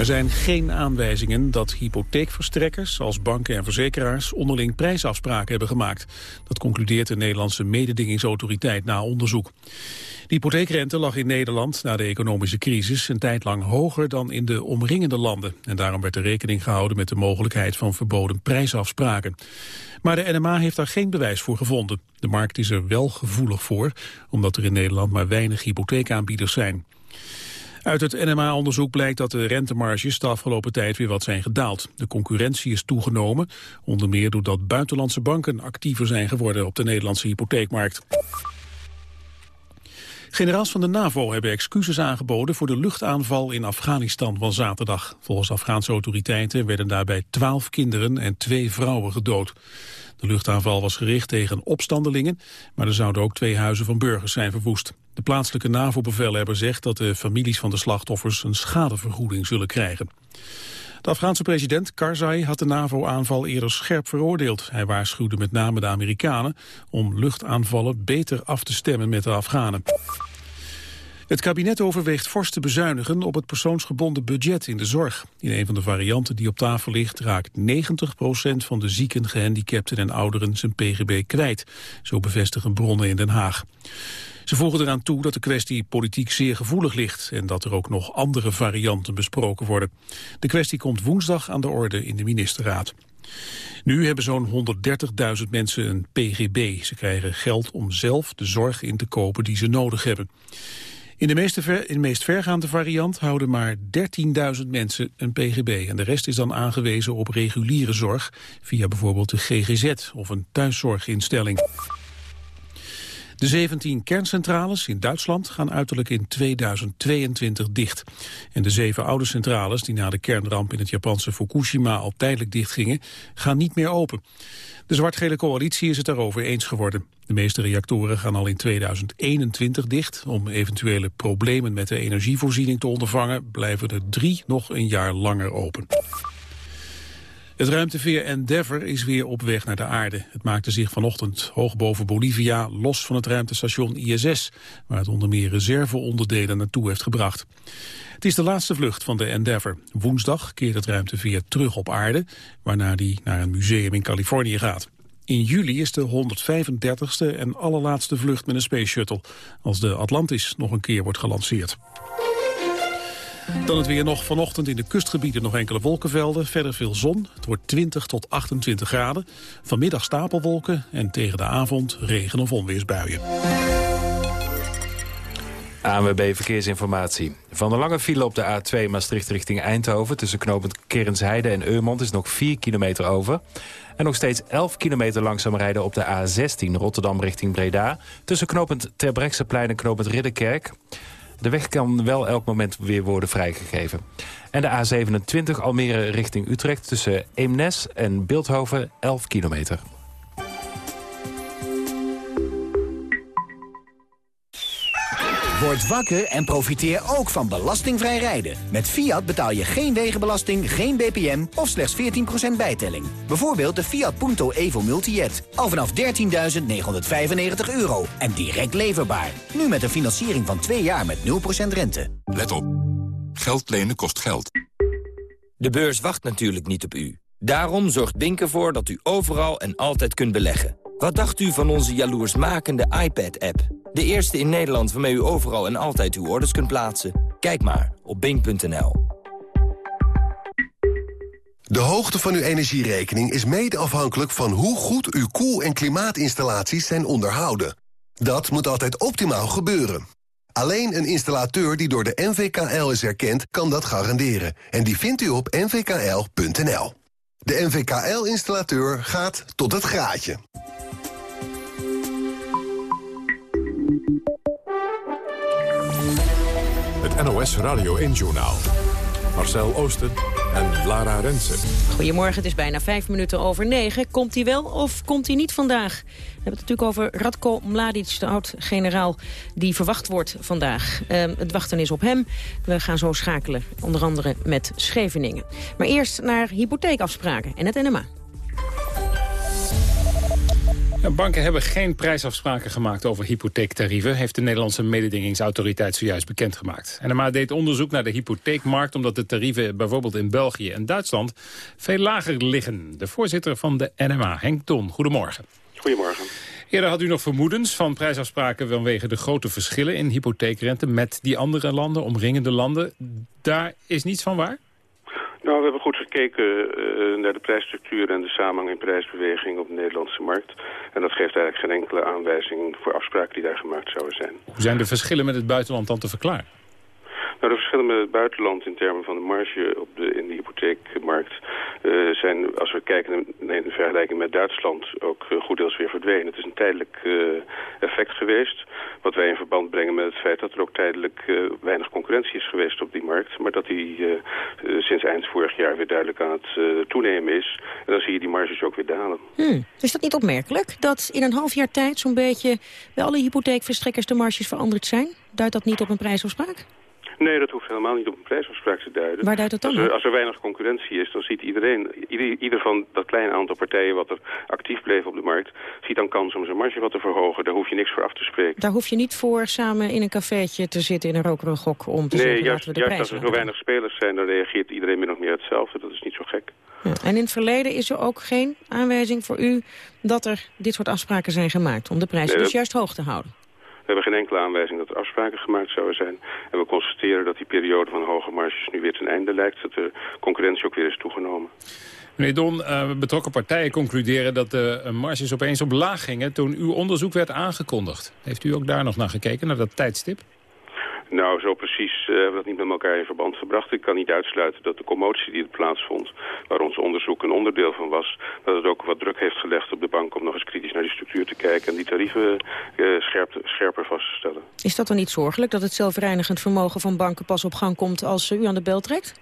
Er zijn geen aanwijzingen dat hypotheekverstrekkers als banken en verzekeraars onderling prijsafspraken hebben gemaakt. Dat concludeert de Nederlandse mededingingsautoriteit na onderzoek. De hypotheekrente lag in Nederland na de economische crisis een tijd lang hoger dan in de omringende landen. En daarom werd er rekening gehouden met de mogelijkheid van verboden prijsafspraken. Maar de NMA heeft daar geen bewijs voor gevonden. De markt is er wel gevoelig voor, omdat er in Nederland maar weinig hypotheekaanbieders zijn. Uit het NMA-onderzoek blijkt dat de rentemarges de afgelopen tijd weer wat zijn gedaald. De concurrentie is toegenomen, onder meer doordat buitenlandse banken actiever zijn geworden op de Nederlandse hypotheekmarkt. Generaals van de NAVO hebben excuses aangeboden voor de luchtaanval in Afghanistan van zaterdag. Volgens Afghaanse autoriteiten werden daarbij twaalf kinderen en twee vrouwen gedood. De luchtaanval was gericht tegen opstandelingen, maar er zouden ook twee huizen van burgers zijn verwoest. De plaatselijke NAVO-bevelhebber zegt dat de families van de slachtoffers een schadevergoeding zullen krijgen. De Afghaanse president Karzai had de NAVO-aanval eerder scherp veroordeeld. Hij waarschuwde met name de Amerikanen om luchtaanvallen beter af te stemmen met de Afghanen. Het kabinet overweegt fors te bezuinigen op het persoonsgebonden budget in de zorg. In een van de varianten die op tafel ligt raakt 90% van de zieken, gehandicapten en ouderen zijn pgb kwijt. Zo bevestigen bronnen in Den Haag. Ze voegen eraan toe dat de kwestie politiek zeer gevoelig ligt... en dat er ook nog andere varianten besproken worden. De kwestie komt woensdag aan de orde in de ministerraad. Nu hebben zo'n 130.000 mensen een PGB. Ze krijgen geld om zelf de zorg in te kopen die ze nodig hebben. In de, meeste ver, in de meest vergaande variant houden maar 13.000 mensen een PGB. En de rest is dan aangewezen op reguliere zorg... via bijvoorbeeld de GGZ of een thuiszorginstelling. De 17 kerncentrales in Duitsland gaan uiterlijk in 2022 dicht. En de zeven oude centrales die na de kernramp in het Japanse Fukushima al tijdelijk dichtgingen, gaan niet meer open. De zwart-gele coalitie is het daarover eens geworden. De meeste reactoren gaan al in 2021 dicht. Om eventuele problemen met de energievoorziening te ondervangen... blijven er drie nog een jaar langer open. Het ruimteveer Endeavour is weer op weg naar de aarde. Het maakte zich vanochtend hoog boven Bolivia los van het ruimtestation ISS... waar het onder meer reserveonderdelen naartoe heeft gebracht. Het is de laatste vlucht van de Endeavour. Woensdag keert het ruimteveer terug op aarde... waarna die naar een museum in Californië gaat. In juli is de 135ste en allerlaatste vlucht met een Space Shuttle... als de Atlantis nog een keer wordt gelanceerd. Dan het weer nog vanochtend in de kustgebieden nog enkele wolkenvelden. Verder veel zon. Het wordt 20 tot 28 graden. Vanmiddag stapelwolken en tegen de avond regen- of onweersbuien. ANWB Verkeersinformatie. Van de lange file op de A2 Maastricht richting Eindhoven... tussen knooppunt Kerensheide en Eurmond is nog 4 kilometer over. En nog steeds 11 kilometer langzaam rijden op de A16 Rotterdam richting Breda... tussen knooppunt Terbrechtseplein en knooppunt Ridderkerk. De weg kan wel elk moment weer worden vrijgegeven. En de A27 Almere richting Utrecht tussen Eemnes en Beeldhoven 11 kilometer. Word wakker en profiteer ook van belastingvrij rijden. Met Fiat betaal je geen wegenbelasting, geen BPM of slechts 14% bijtelling. Bijvoorbeeld de Fiat Punto Evo Multijet. Al vanaf 13.995 euro en direct leverbaar. Nu met een financiering van 2 jaar met 0% rente. Let op. Geld lenen kost geld. De beurs wacht natuurlijk niet op u. Daarom zorgt Bink ervoor dat u overal en altijd kunt beleggen. Wat dacht u van onze jaloersmakende iPad-app? De eerste in Nederland waarmee u overal en altijd uw orders kunt plaatsen. Kijk maar op bing.nl. De hoogte van uw energierekening is mede afhankelijk van hoe goed uw koel- en klimaatinstallaties zijn onderhouden. Dat moet altijd optimaal gebeuren. Alleen een installateur die door de NVKL is erkend, kan dat garanderen. En die vindt u op nvkl.nl. De NVKL-installateur gaat tot het graadje. NOS Radio 1-journaal. Marcel Oosten en Lara Rensen. Goedemorgen, het is bijna vijf minuten over negen. Komt hij wel of komt hij niet vandaag? We hebben het natuurlijk over Radko Mladic, de oud-generaal... die verwacht wordt vandaag. Uh, het wachten is op hem. We gaan zo schakelen, onder andere met Scheveningen. Maar eerst naar hypotheekafspraken en het NMA. Ja, banken hebben geen prijsafspraken gemaakt over hypotheektarieven... heeft de Nederlandse mededingingsautoriteit zojuist bekendgemaakt. NMA deed onderzoek naar de hypotheekmarkt... omdat de tarieven bijvoorbeeld in België en Duitsland veel lager liggen. De voorzitter van de NMA, Henk Ton, goedemorgen. Goedemorgen. Eerder had u nog vermoedens van prijsafspraken... vanwege de grote verschillen in hypotheekrente met die andere landen, omringende landen. Daar is niets van waar? Nou, we hebben goed gekeken uh, naar de prijsstructuur en de samenhang in prijsbeweging op de Nederlandse markt. En dat geeft eigenlijk geen enkele aanwijzing voor afspraken die daar gemaakt zouden zijn. Hoe zijn de verschillen met het buitenland dan te verklaren? Nou, de verschillen met het buitenland in termen van de marge op de, in de hypotheekmarkt uh, zijn, als we kijken in de vergelijking met Duitsland, ook uh, goed deels weer verdwenen. Het is een tijdelijk uh, effect geweest, wat wij in verband brengen met het feit dat er ook tijdelijk weinig concurrentie is geweest op die markt, maar dat die sinds eind vorig jaar weer duidelijk aan het toenemen is. En dan zie je die marges ook weer dalen. Hmm. Is dat niet opmerkelijk, dat in een half jaar tijd zo'n beetje bij alle hypotheekverstrekkers de marges veranderd zijn? Duidt dat niet op een prijsafspraak? Nee, dat hoeft helemaal niet op een prijsafspraak te duiden. Waar duidt het dan als er, als er weinig concurrentie is, dan ziet iedereen, ieder, ieder, van dat kleine aantal partijen wat er actief bleef op de markt, ziet dan kans om zijn marge wat te verhogen. Daar hoef je niks voor af te spreken. Daar hoef je niet voor samen in een cafeetje te zitten in een rokerige gok om te nee, zeggen juist, we de juist als er zo weinig spelers zijn, dan reageert iedereen min of meer hetzelfde. Dat is niet zo gek. Ja, en in het verleden is er ook geen aanwijzing voor u dat er dit soort afspraken zijn gemaakt om de prijzen Nee, dus dat- juist hoog te houden? Hebben geen enkele aanwijzing dat er afspraken gemaakt zouden zijn. En we constateren dat die periode van hoge marges nu weer ten einde lijkt. Dat de concurrentie ook weer is toegenomen. Meneer Don, eh, betrokken partijen concluderen dat de eh, marges opeens op laag gingen... toen uw onderzoek werd aangekondigd. Heeft u ook daar nog naar gekeken, naar dat tijdstip? Nou, zo precies eh, hebben we dat niet met elkaar in verband gebracht. Ik kan niet uitsluiten dat de commotie die er plaatsvond, waar ons onderzoek een onderdeel van was, dat het ook wat druk heeft gelegd op de bank om nog eens kritisch naar die structuur te kijken en die tarieven eh, scherp, scherper vast te stellen. Is dat dan niet zorgelijk dat het zelfreinigend vermogen van banken pas op gang komt als eh, u aan de bel trekt?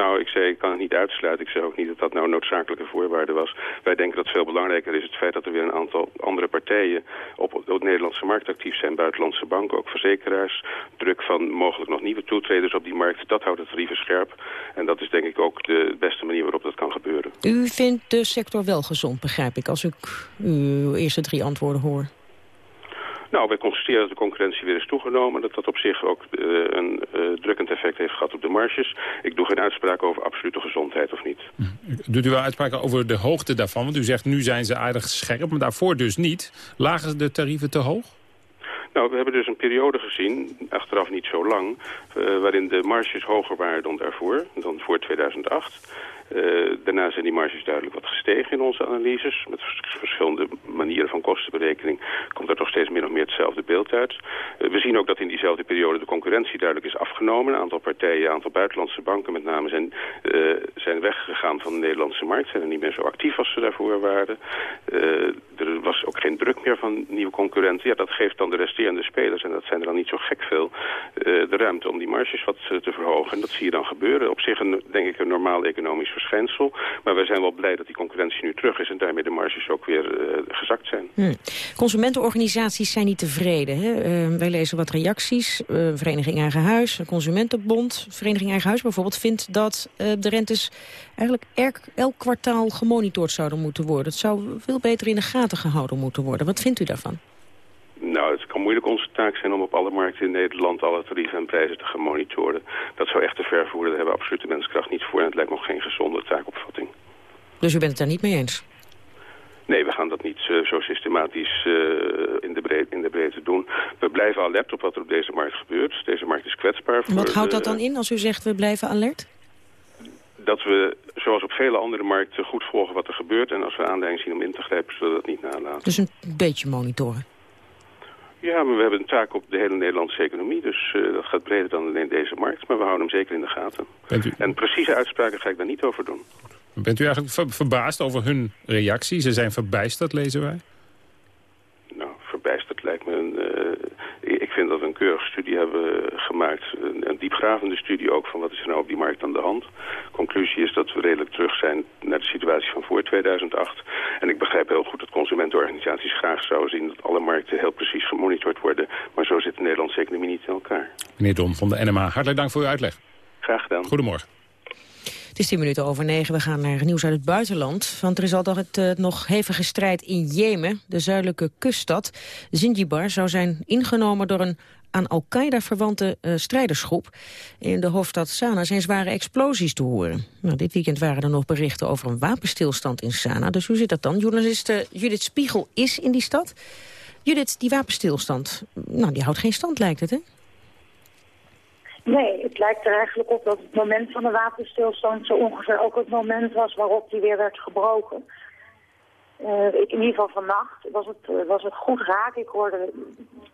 Nou, ik zei, ik kan het niet uitsluiten. Ik zeg ook niet dat dat nou een noodzakelijke voorwaarde was. Wij denken dat veel belangrijker is het feit dat er weer een aantal andere partijen op, de Nederlandse markt actief zijn. Buitenlandse banken, ook verzekeraars. Druk van mogelijk nog nieuwe toetreders op die markt. Dat houdt het tarieven scherp. En dat is denk ik ook de beste manier waarop dat kan gebeuren. U vindt de sector wel gezond, begrijp ik, als ik uw eerste drie antwoorden hoor. Nou, wij constateren dat de concurrentie weer is toegenomen. Dat dat op zich ook eh, een eh, drukkend effect heeft gehad op de marges. Ik doe geen uitspraak over absolute gezondheid of niet. Doet u wel uitspraken over de hoogte daarvan? Want u zegt nu zijn ze aardig scherp, maar daarvoor dus niet. Lagen de tarieven te hoog? Nou, we hebben dus een periode gezien, achteraf niet zo lang, eh, waarin de marges hoger waren dan daarvoor, dan voor 2008. Eh, daarna zijn die marges duidelijk wat gestegen in onze analyses. Met vers- verschillende manieren van kostenberekening komt er toch steeds min of meer hetzelfde beeld uit. Eh, we zien ook dat in diezelfde periode de concurrentie duidelijk is afgenomen. Een aantal partijen, een aantal buitenlandse banken met name zijn, eh, zijn weggegaan van de Nederlandse markt. Zijn er niet meer zo actief als ze daarvoor waren. Er was ook geen druk meer van nieuwe concurrenten. Ja, dat geeft dan de resterende spelers, en dat zijn er dan niet zo gek veel, de ruimte om die marges wat te verhogen. En dat zie je dan gebeuren. Op zich een, denk ik een normaal economisch verschijnsel. Maar wij zijn wel blij dat die concurrentie nu terug is en daarmee de marges ook weer eh, gezakt zijn. Hm. Consumentenorganisaties zijn niet tevreden. Hè? Eh, wij lezen wat reacties. Eh, Vereniging Eigen Huis, Consumentenbond. Vereniging Eigen Huis bijvoorbeeld vindt dat eh, de rentes eigenlijk elk, elk kwartaal gemonitord zouden moeten worden. Het zou veel beter in de gaten gehouden moeten worden. Wat vindt u daarvan? Nou, het kan moeilijk onze taak zijn om op alle markten in Nederland alle tarieven en prijzen te gaan monitoren. Dat zou echt te ver voeren. Daar hebben we absoluut de menskracht niet voor. En het lijkt me ook geen gezonde taakopvatting. Dus u bent het daar niet mee eens? Nee, we gaan dat niet eh, zo systematisch eh, in, de breedte, in de breedte doen. We blijven alert op wat er op deze markt gebeurt. Deze markt is kwetsbaar. Voor Wat houdt dat dan in als u zegt we blijven alert? Dat we, zoals op vele andere markten, goed volgen wat er gebeurt. En als we aanleiding zien om in te grijpen, zullen we dat niet nalaten. Dus een beetje monitoren. Ja, maar we hebben een taak op de hele Nederlandse economie. Dus eh, dat gaat breder dan alleen deze markt. Maar we houden hem zeker in de gaten. Bent u, En precieze uitspraken ga ik daar niet over doen. bent u eigenlijk ver- verbaasd over hun reactie? Ze zijn verbijsterd, lezen wij. Nou, verbijsterd lijkt me een... eh, ik vind dat we een keurige studie hebben gemaakt. Een, een diepgravende studie ook van wat is er nou op die markt aan de hand. Conclusie is dat we redelijk terug zijn naar de situatie van voor 2008. En ik begrijp heel goed dat consumentenorganisaties graag zouden zien... dat alle markten heel precies gemonitord worden. Maar zo zit de Nederlandse economie niet in elkaar. Meneer Don van de NMA, hartelijk dank voor uw uitleg. Graag gedaan. Goedemorgen. Het is tien minuten over negen. We gaan naar nieuws uit het buitenland. Want er is altijd uh, nog hevige strijd in Jemen. De zuidelijke kuststad Zinjibar zou zijn ingenomen door een aan Al-Qaeda verwante uh, strijdersgroep. In de hoofdstad Sanaa zijn zware explosies te horen. Nou, dit weekend waren er nog berichten over een wapenstilstand in Sanaa. Dus hoe zit dat dan? Journalist uh, Judith Spiegel is in die stad. Judith, die wapenstilstand, nou, die houdt geen stand lijkt het, hè? Nee, het lijkt er eigenlijk op dat het moment van de wapenstilstand zo ongeveer ook het moment was waarop die weer werd gebroken. Ik, in ieder geval vannacht was het, uh, was het goed raak. Ik hoorde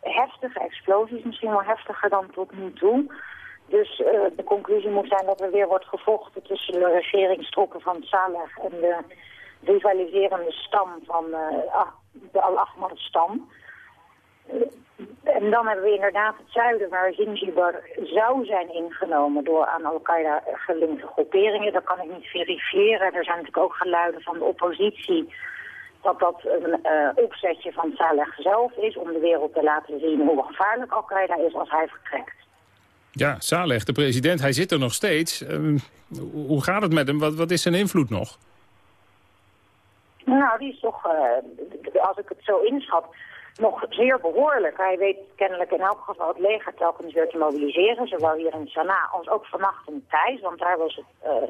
heftige explosies, misschien wel heftiger dan tot nu toe. Dus uh, de conclusie moet zijn dat er weer wordt gevochten tussen de regeringstroepen van Saleh en de rivaliserende stam van de Al-Ahmar-stam. En dan hebben we inderdaad het zuiden waar Zinjibar zou zijn ingenomen door aan Al-Qaeda gelinkte groeperingen. Dat kan ik niet verifiëren. Er zijn natuurlijk ook geluiden van de oppositie dat dat een uh, opzetje van Saleh zelf is om de wereld te laten zien hoe gevaarlijk Al-Qaeda is als hij vertrekt. Ja, Saleh, de president, hij zit er nog steeds. Uh, hoe gaat het met hem? Wat, wat is zijn invloed nog? Nou, die is toch, uh, als ik het zo inschat, nog zeer behoorlijk. Hij weet kennelijk in elk geval het leger telkens weer te mobiliseren. Zowel hier in Sanaa als ook vannacht in Thijs. Want daar was het uh,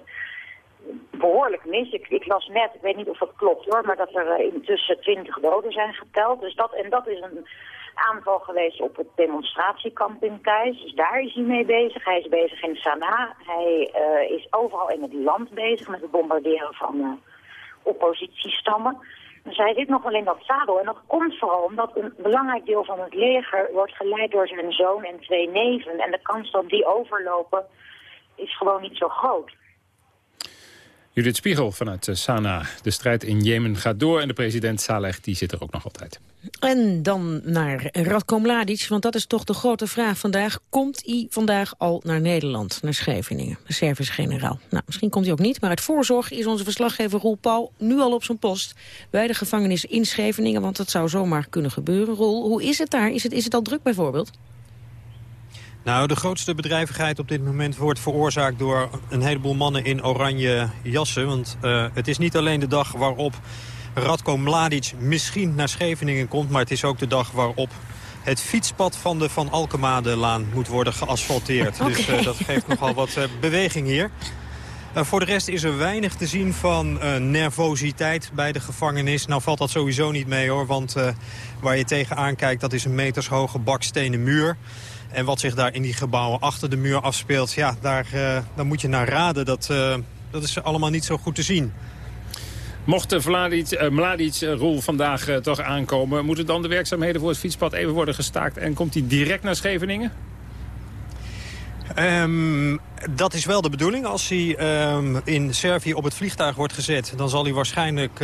behoorlijk mis. Ik, las net, ik weet niet of dat klopt hoor, maar dat er uh, intussen twintig doden zijn geteld. Dus dat, en dat is een aanval geweest op het demonstratiekamp in Thijs. Dus daar is hij mee bezig. Hij is bezig in Sanaa. Hij uh, is overal in het land bezig met het bombarderen van oppositiestammen. Dus hij zit nog wel in dat zadel. En dat komt vooral omdat een belangrijk deel van het leger wordt geleid door zijn zoon en twee neven. En de kans dat die overlopen is gewoon niet zo groot. Judith Spiegel vanuit Sanaa. De strijd in Jemen gaat door en de president Saleh die zit er ook nog altijd. En dan naar Radko Mladic, want dat is toch de grote vraag vandaag. Komt hij vandaag al naar Nederland, naar Scheveningen, de service-generaal? Nou, misschien komt hij ook niet, maar uit voorzorg is onze verslaggever Roel Pauw nu al op zijn post bij de gevangenis in Scheveningen, want dat zou zomaar kunnen gebeuren. Roel, hoe is het daar? Is het, is het al druk bijvoorbeeld? Nou, de grootste bedrijvigheid op dit moment wordt veroorzaakt door een heleboel mannen in oranje jassen. Want uh, het is niet alleen de dag waarop Radko Mladic misschien naar Scheveningen komt... maar het is ook de dag waarop het fietspad van de Van Alkemade-laan moet worden geasfalteerd. Okay. Dus uh, dat geeft nogal wat uh, beweging hier. Uh, voor de rest is er weinig te zien van nervositeit bij de gevangenis. Nou valt dat sowieso niet mee hoor, want waar je tegenaan kijkt... dat is een metershoge bakstenen muur. En wat zich daar in die gebouwen achter de muur afspeelt... ja, daar, daar moet je naar raden. Dat, dat is allemaal niet zo goed te zien. Mocht Vladic, uh, Mladic Roel vandaag toch aankomen... moeten dan de werkzaamheden voor het fietspad even worden gestaakt... en komt hij direct naar Scheveningen? Um, dat is wel de bedoeling. Als hij um, in Servië op het vliegtuig wordt gezet... dan zal hij waarschijnlijk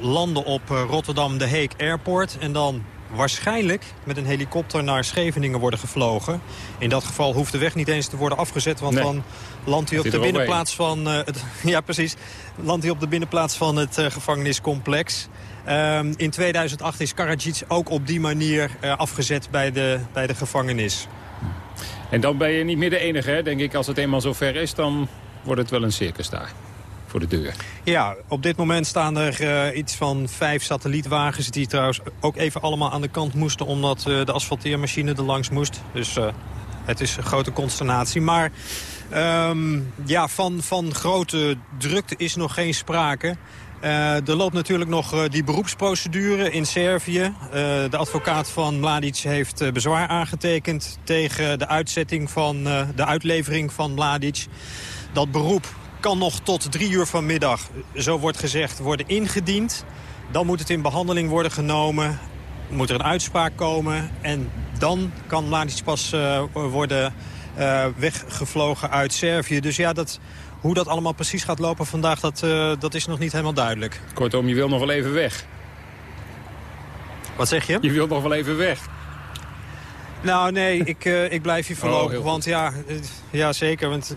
landen op Rotterdam de Hague Airport... en dan waarschijnlijk met een helikopter naar Scheveningen worden gevlogen. In dat geval hoeft de weg niet eens te worden afgezet... want nee. dan landt hij op de binnenplaats van... Uh, het, ja, precies. Landt hij op de binnenplaats van het uh, gevangeniscomplex. Um, in 2008 is Karadzic ook op die manier uh, afgezet bij de, bij de gevangenis. En dan ben je niet meer de enige, hè? denk ik. Als het eenmaal zover is, dan wordt het wel een circus daar voor de deur. Ja, op dit moment staan er uh, iets van vijf satellietwagens... die trouwens ook even allemaal aan de kant moesten... omdat uh, de asfalteermachine er langs moest. Dus uh, het is een grote consternatie. Maar um, ja, van, van grote drukte is nog geen sprake... Er loopt natuurlijk nog die beroepsprocedure in Servië. De advocaat van Mladic heeft bezwaar aangetekend... tegen de uitzetting van de uitlevering van Mladic. Dat beroep kan nog tot drie uur vanmiddag, zo wordt gezegd, worden ingediend. Dan moet het in behandeling worden genomen. Moet er een uitspraak komen. En dan kan Mladic pas uh, worden uh, weggevlogen uit Servië. Dus ja, dat, hoe dat allemaal precies gaat lopen vandaag, dat, uh, dat is nog niet helemaal duidelijk. Kortom, je wil nog wel even weg. Wat zeg je? Je wil nog wel even weg. Nou, nee, ik, ik blijf hier voorlopig. Oh, want ja, ja, zeker. Want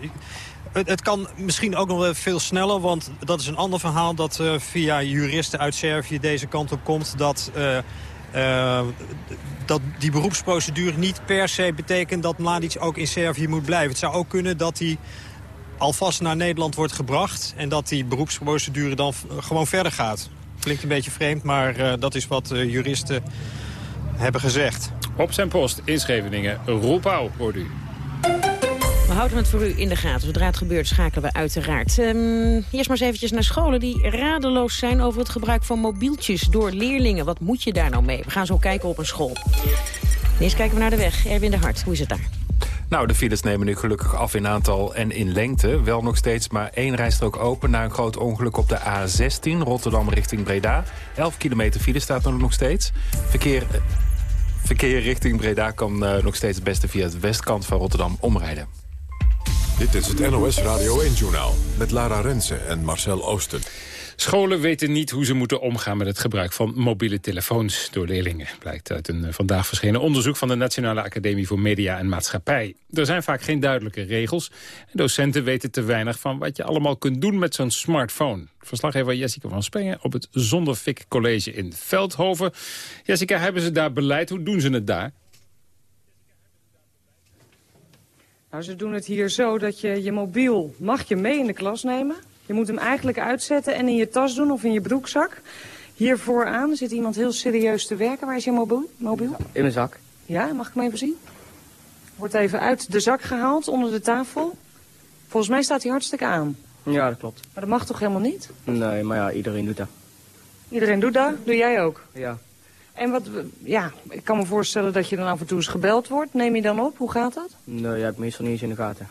het, kan misschien ook nog wel veel sneller, want dat is een ander verhaal... dat uh, via juristen uit Servië deze kant op komt... dat, uh, uh, dat die beroepsprocedure niet per se betekent dat Mladic ook in Servië moet blijven. Het zou ook kunnen dat hij alvast naar Nederland wordt gebracht... en dat die beroepsprocedure dan gewoon verder gaat. Klinkt een beetje vreemd, maar dat is wat juristen hebben gezegd. Op zijn post in Scheveningen, Roel Pauw, hoort u. We houden het voor u in de gaten. Zodra het gebeurt schakelen we uiteraard. Um, eerst maar eens eventjes naar scholen die radeloos zijn over het gebruik van mobieltjes door leerlingen. Wat moet je daar nou mee? We gaan zo kijken op een school. Eerst kijken we naar de weg. Erwin de Hart, hoe is het daar? Nou, de files nemen nu gelukkig af in aantal en in lengte. Wel nog steeds maar één rijstrook open na een groot ongeluk op de A16... Rotterdam richting Breda. 11 kilometer file staat er nog steeds. Verkeer, verkeer richting Breda kan uh, nog steeds het beste via het westkant van Rotterdam omrijden. Dit is het NOS Radio 1-journaal met Lara Rensen en Marcel Oosten. Scholen weten niet hoe ze moeten omgaan met het gebruik van mobiele telefoons door leerlingen. Blijkt uit een eh, vandaag verschenen onderzoek van de Nationale Academie voor Media en Maatschappij. Er zijn vaak geen duidelijke regels. En docenten weten te weinig van wat je allemaal kunt doen met zo'n smartphone. Verslaggever Jessica van Spengen op het Zonderfik College in Veldhoven. Jessica, hebben ze daar beleid? Hoe doen ze het daar? Nou, ze doen het hier zo dat je je mobiel mag je mee in de klas nemen. Je moet hem eigenlijk uitzetten en in je tas doen of in je broekzak. Hier vooraan zit iemand heel serieus te werken. Waar is je mobiel? mobiel? In mijn zak. Ja, mag ik hem even zien? Wordt even uit de zak gehaald, onder de tafel. Volgens mij staat hij hartstikke aan. Ja, dat klopt. Maar dat mag toch helemaal niet? Nee, maar ja, iedereen doet dat. Iedereen doet dat? Doe jij ook? Ja. En wat, ja, ik kan me voorstellen dat je dan af en toe eens gebeld wordt. Neem je dan op? Hoe gaat dat? Nee, je hebt meestal niet eens in de gaten.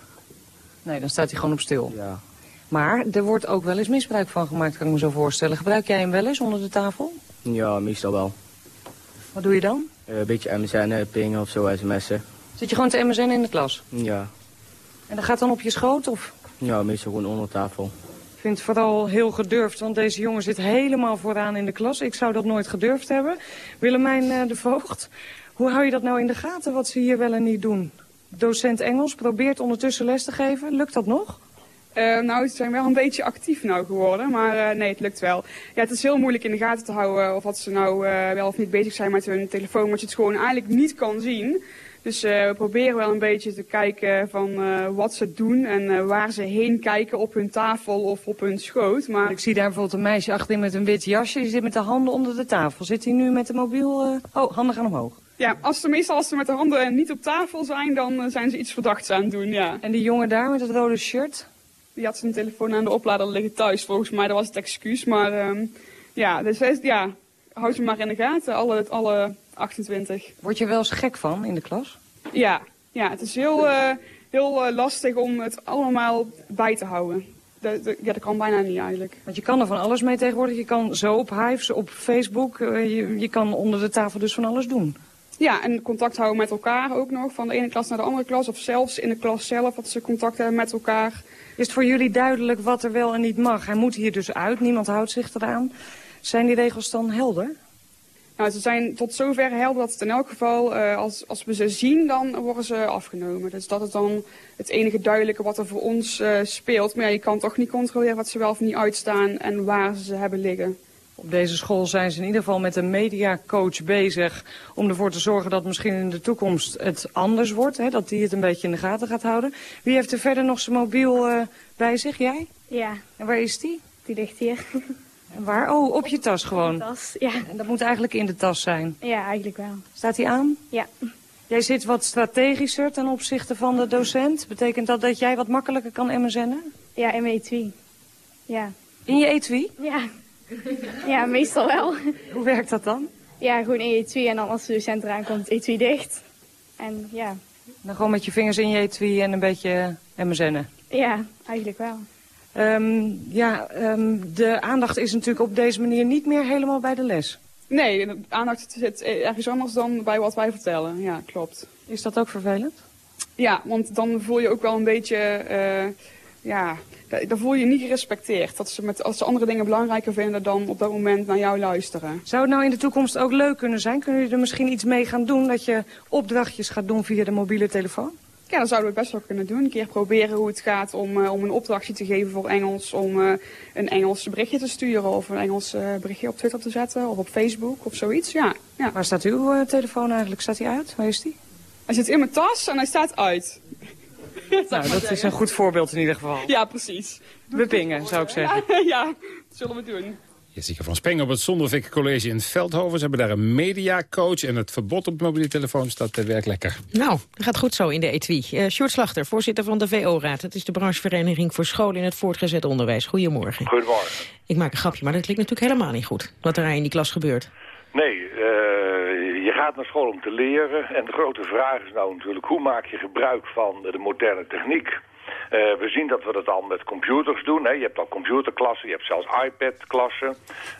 Nee, dan staat hij gewoon op stil. Ja. Maar er wordt ook wel eens misbruik van gemaakt, kan ik me zo voorstellen. Gebruik jij hem wel eens onder de tafel? Ja, meestal wel. Wat doe je dan? Uh, een beetje MSN, pingen of zo, sms'en. Zit je gewoon te MSN in de klas? Ja. En dat gaat dan op je schoot, of? Ja, meestal gewoon onder tafel. Vind het vooral heel gedurfd, want deze jongen zit helemaal vooraan in de klas. Ik zou dat nooit gedurfd hebben. Willemijn uh, de Voogd, hoe hou je dat nou in de gaten, wat ze hier wel en niet doen? Docent Engels probeert ondertussen les te geven. Lukt dat nog? Uh, nou, ze zijn wel een beetje actief nou geworden, maar uh, nee, het lukt wel. Ja, het is heel moeilijk in de gaten te houden of wat ze nou wel of niet bezig zijn met hun telefoon, omdat je het gewoon eigenlijk niet kan zien. Dus we proberen wel een beetje te kijken van wat ze doen en waar ze heen kijken op hun tafel of op hun schoot. Maar... Ik zie daar bijvoorbeeld een meisje achterin met een wit jasje, die zit met de handen onder de tafel. Zit hij nu met de mobiel... Oh, handen gaan omhoog. Ja, als ze, meestal als ze met de handen niet op tafel zijn, dan zijn ze iets verdachts aan het doen, ja. En die jongen daar met het rode shirt? Die had zijn telefoon aan de oplader liggen thuis, volgens mij. Dat was het excuus. Maar um, ja, dus ja, hou ze maar in de gaten, alle, alle 28. Word je wel eens gek van in de klas? Ja, ja het is heel, uh, heel uh, lastig om het allemaal bij te houden. Ja, dat kan bijna niet eigenlijk. Want je kan er van alles mee tegenwoordig. Je kan zo op Hives, op Facebook, uh, je, je kan onder de tafel dus van alles doen. Ja, en contact houden met elkaar ook nog. Van de ene klas naar de andere klas. Of zelfs in de klas zelf, dat ze contact hebben met elkaar. Is het voor jullie duidelijk wat er wel en niet mag? Hij moet hier dus uit, niemand houdt zich eraan. Zijn die regels dan helder? Nou, ze zijn tot zover helder dat het in elk geval, uh, als, als we ze zien, dan worden ze afgenomen. Dus dat is dan het enige duidelijke wat er voor ons uh, speelt. Maar ja, je kan toch niet controleren wat ze wel of niet uitstaan en waar ze ze hebben liggen. Op deze school zijn ze in ieder geval met een mediacoach bezig... om ervoor te zorgen dat misschien in de toekomst het anders wordt. Hè, dat die het een beetje in de gaten gaat houden. Wie heeft er verder nog zijn mobiel uh, bij zich? Jij? Ja. En waar is die? Die ligt hier. Waar? Oh, op je tas gewoon? Tas, ja. En dat moet eigenlijk in de tas zijn? Ja, eigenlijk wel. Staat die aan? Ja. Jij zit wat strategischer ten opzichte van de docent. Betekent dat dat jij wat makkelijker kan MSN'en? Ja, in mijn etui. Ja. In je etui? Ja. Ja, meestal wel. Hoe werkt dat dan? Ja, gewoon in je etui en dan als de docent eraan komt, etui dicht. En ja. Dan gewoon met je vingers in je etui en een beetje MSN'en? Ja, eigenlijk wel. Um, ja, um, de aandacht is natuurlijk op deze manier niet meer helemaal bij de les. Nee, de aandacht zit ergens anders dan bij wat wij vertellen. Ja, klopt. Is dat ook vervelend? Ja, want dan voel je ook wel een beetje... Uh, ja, dan voel je je niet gerespecteerd. Dat ze met, als ze andere dingen belangrijker vinden dan op dat moment naar jou luisteren. Zou het nou in de toekomst ook leuk kunnen zijn? Kunnen jullie er misschien iets mee gaan doen? Dat je opdrachtjes gaat doen via de mobiele telefoon? Ja, dat zouden we best wel kunnen doen. Een keer proberen hoe het gaat om, uh, om een opdrachtje te geven voor Engels. Om uh, een Engels berichtje te sturen of een Engels uh, berichtje op Twitter te zetten. Of op Facebook of zoiets. Ja, ja. Waar staat uw telefoon eigenlijk? Staat hij uit? Waar is die? Hij zit in mijn tas en hij staat uit. Nou, dat is een goed voorbeeld in ieder geval. Ja, precies. We pingen, zou ik zeggen. Ja, ja, dat zullen we doen. Jessica van Speng op het Zondervik College in Veldhoven. Ze hebben daar een mediacoach en het verbod op mobiele telefoons, dat eh, werkt lekker. Nou, dat gaat goed zo in de etui. Uh, Sjoerd Slachter, voorzitter van de VO-raad. Dat is de branchevereniging voor scholen in het voortgezet onderwijs. Goedemorgen. Goedemorgen. Ik maak een grapje, maar dat klinkt natuurlijk helemaal niet goed. Wat er in die klas gebeurt. Nee, uh, je gaat naar school om te leren. En de grote vraag is nou natuurlijk, hoe maak je gebruik van de moderne techniek? Uh, we zien dat we dat al met computers doen. Hè. Je hebt al computerklassen, je hebt zelfs iPad-klassen.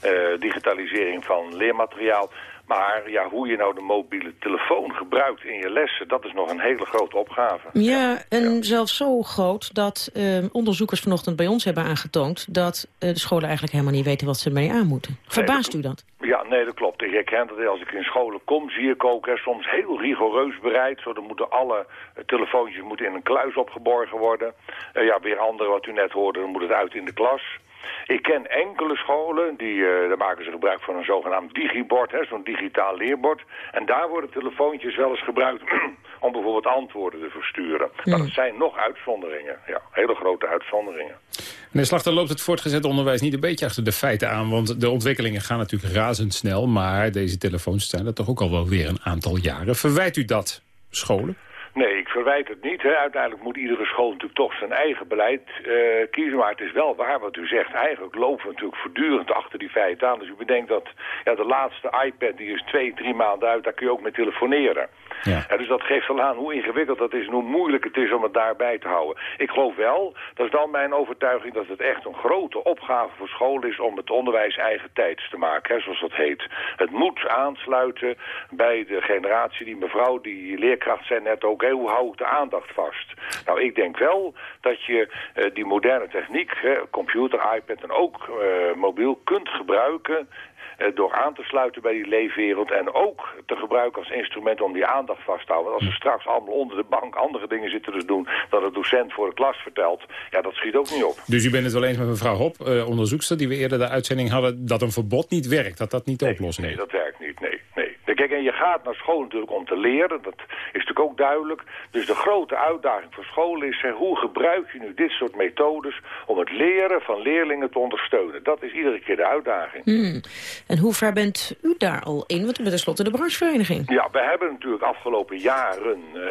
Uh, digitalisering van leermateriaal. Maar ja, hoe je nou de mobiele telefoon gebruikt in je lessen... dat is nog een hele grote opgave. Ja, en zelfs zo groot dat uh, onderzoekers vanochtend bij ons hebben aangetoond... dat de scholen eigenlijk helemaal niet weten wat ze ermee aan moeten. Verbaast nee, u dat? Ja, nee, dat klopt. Ik herken dat als ik in scholen kom, zie ik ook hè, soms heel rigoureus bereid. Zo, dan moeten alle telefoontjes moeten in een kluis opgeborgen worden. Uh, ja, weer andere wat u net hoorde, dan moet het uit in de klas. Ik ken enkele scholen, die, uh, daar maken ze gebruik van een zogenaamd digibord, zo'n digitaal leerbord. En daar worden telefoontjes wel eens gebruikt om bijvoorbeeld antwoorden te versturen. Maar dat zijn nog uitzonderingen, ja, hele grote uitzonderingen. Meneer Slachter, loopt het voortgezet onderwijs niet een beetje achter de feiten aan? Want de ontwikkelingen gaan natuurlijk razendsnel, maar deze telefoons zijn er toch ook al wel weer een aantal jaren. Verwijt u dat scholen? Nee, ik verwijt het niet. Hè. Uiteindelijk moet iedere school natuurlijk toch zijn eigen beleid uh, kiezen. Maar het is wel waar wat u zegt. Eigenlijk lopen we natuurlijk voortdurend achter die feiten aan. Dus u bedenkt dat ja, de laatste iPad die is twee, drie maanden uit. Daar kun je ook mee telefoneren. Ja. Ja, dus dat geeft al aan hoe ingewikkeld dat is en hoe moeilijk het is om het daarbij te houden. Ik geloof wel, dat is dan mijn overtuiging, dat het echt een grote opgave voor school is om het onderwijs eigen tijds te maken, hè, zoals dat heet. Het moet aansluiten bij de generatie, die mevrouw, die leerkracht zei net ook, hè, hoe de aandacht vast? Nou, ik denk wel dat je uh, die moderne techniek, hè, computer, iPad en ook uh, mobiel, kunt gebruiken door aan te sluiten bij die leefwereld en ook te gebruiken als instrument om die aandacht vast te houden. Want als ze straks allemaal onder de bank andere dingen zitten te doen dan de docent voor de klas vertelt, ja, dat schiet ook niet op. Dus u bent het wel eens met mevrouw Hop, onderzoekster, die we eerder de uitzending hadden, dat een verbod niet werkt, dat dat niet de nee, oplossing nee, is? dat werkt niet, nee. Kijk, en je gaat naar school natuurlijk om te leren, dat is natuurlijk ook duidelijk. Dus de grote uitdaging voor school is, hè, hoe gebruik je nu dit soort methodes om het leren van leerlingen te ondersteunen? Dat is iedere keer de uitdaging. Hmm. En hoe ver bent u daar al in? Want u bent tenslotte de branchevereniging. Ja, we hebben natuurlijk afgelopen jaren uh,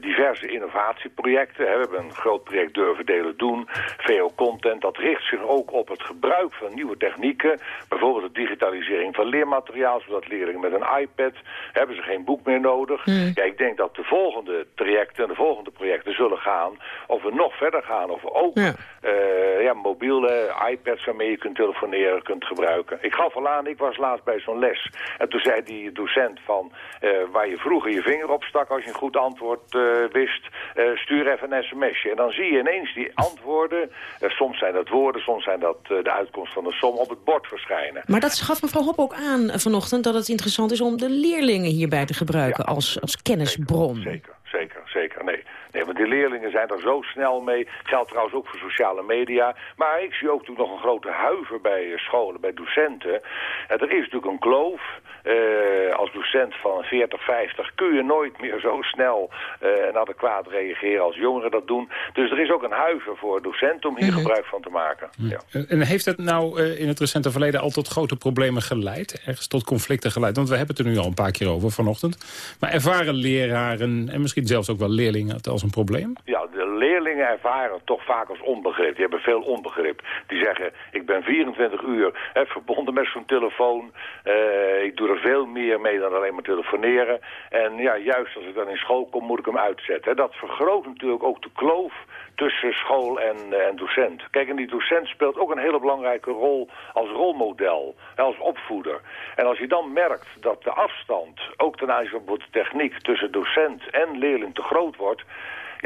diverse innovatieprojecten. Hè. We hebben een groot project durven delen doen, VO Content. Dat richt zich ook op het gebruik van nieuwe technieken. Bijvoorbeeld de digitalisering van leermateriaal, zodat leerlingen met een iPad hebben ze geen boek meer nodig. Hmm. Ja, ik denk dat de volgende trajecten en de volgende projecten zullen gaan of we nog verder gaan. Of we ook Ja. uh, ja, mobiele iPads waarmee je kunt telefoneren, kunt gebruiken. Ik gaf al aan, ik was laatst bij zo'n les. En toen zei die docent van uh, waar je vroeger je vinger op stak als je een goed antwoord uh, wist, stuur even een sms'je. En dan zie je ineens die antwoorden, soms zijn dat woorden, soms zijn dat de uitkomst van de som, op het bord verschijnen. Maar dat gaf mevrouw Hop ook aan eh, vanochtend... dat het interessant is om de leerlingen hierbij te gebruiken als, als kennisbron. Zeker, zeker, zeker. Nee. Nee, want die leerlingen zijn er zo snel mee. Geldt trouwens ook voor sociale media. Maar ik zie ook natuurlijk nog een grote huiver bij eh, scholen, bij docenten. En er is natuurlijk een kloof. Uh, als docent van 40, 50 kun je nooit meer zo snel uh, en adequaat reageren als jongeren dat doen. Dus er is ook een huiver voor docenten om hier Mhm. gebruik van te maken. Ja. En heeft het nou uh, in het recente verleden al tot grote problemen geleid? Ergens tot conflicten geleid? Want we hebben het er nu al een paar keer over vanochtend. Maar ervaren leraren en misschien zelfs ook wel leerlingen het als een probleem? Ja, leerlingen ervaren toch vaak als onbegrip. Die hebben veel onbegrip. Die zeggen, ik ben 24 uur hè, verbonden met zo'n telefoon. Uh, ik doe er veel meer mee dan alleen maar telefoneren. En ja, juist als ik dan in school kom, moet ik hem uitzetten. Hè. Dat vergroot natuurlijk ook de kloof tussen school en, uh, en docent. Kijk, en die docent speelt ook een hele belangrijke rol als rolmodel, als opvoeder. En als je dan merkt dat de afstand, ook ten aanzien van de techniek, tussen docent en leerling te groot wordt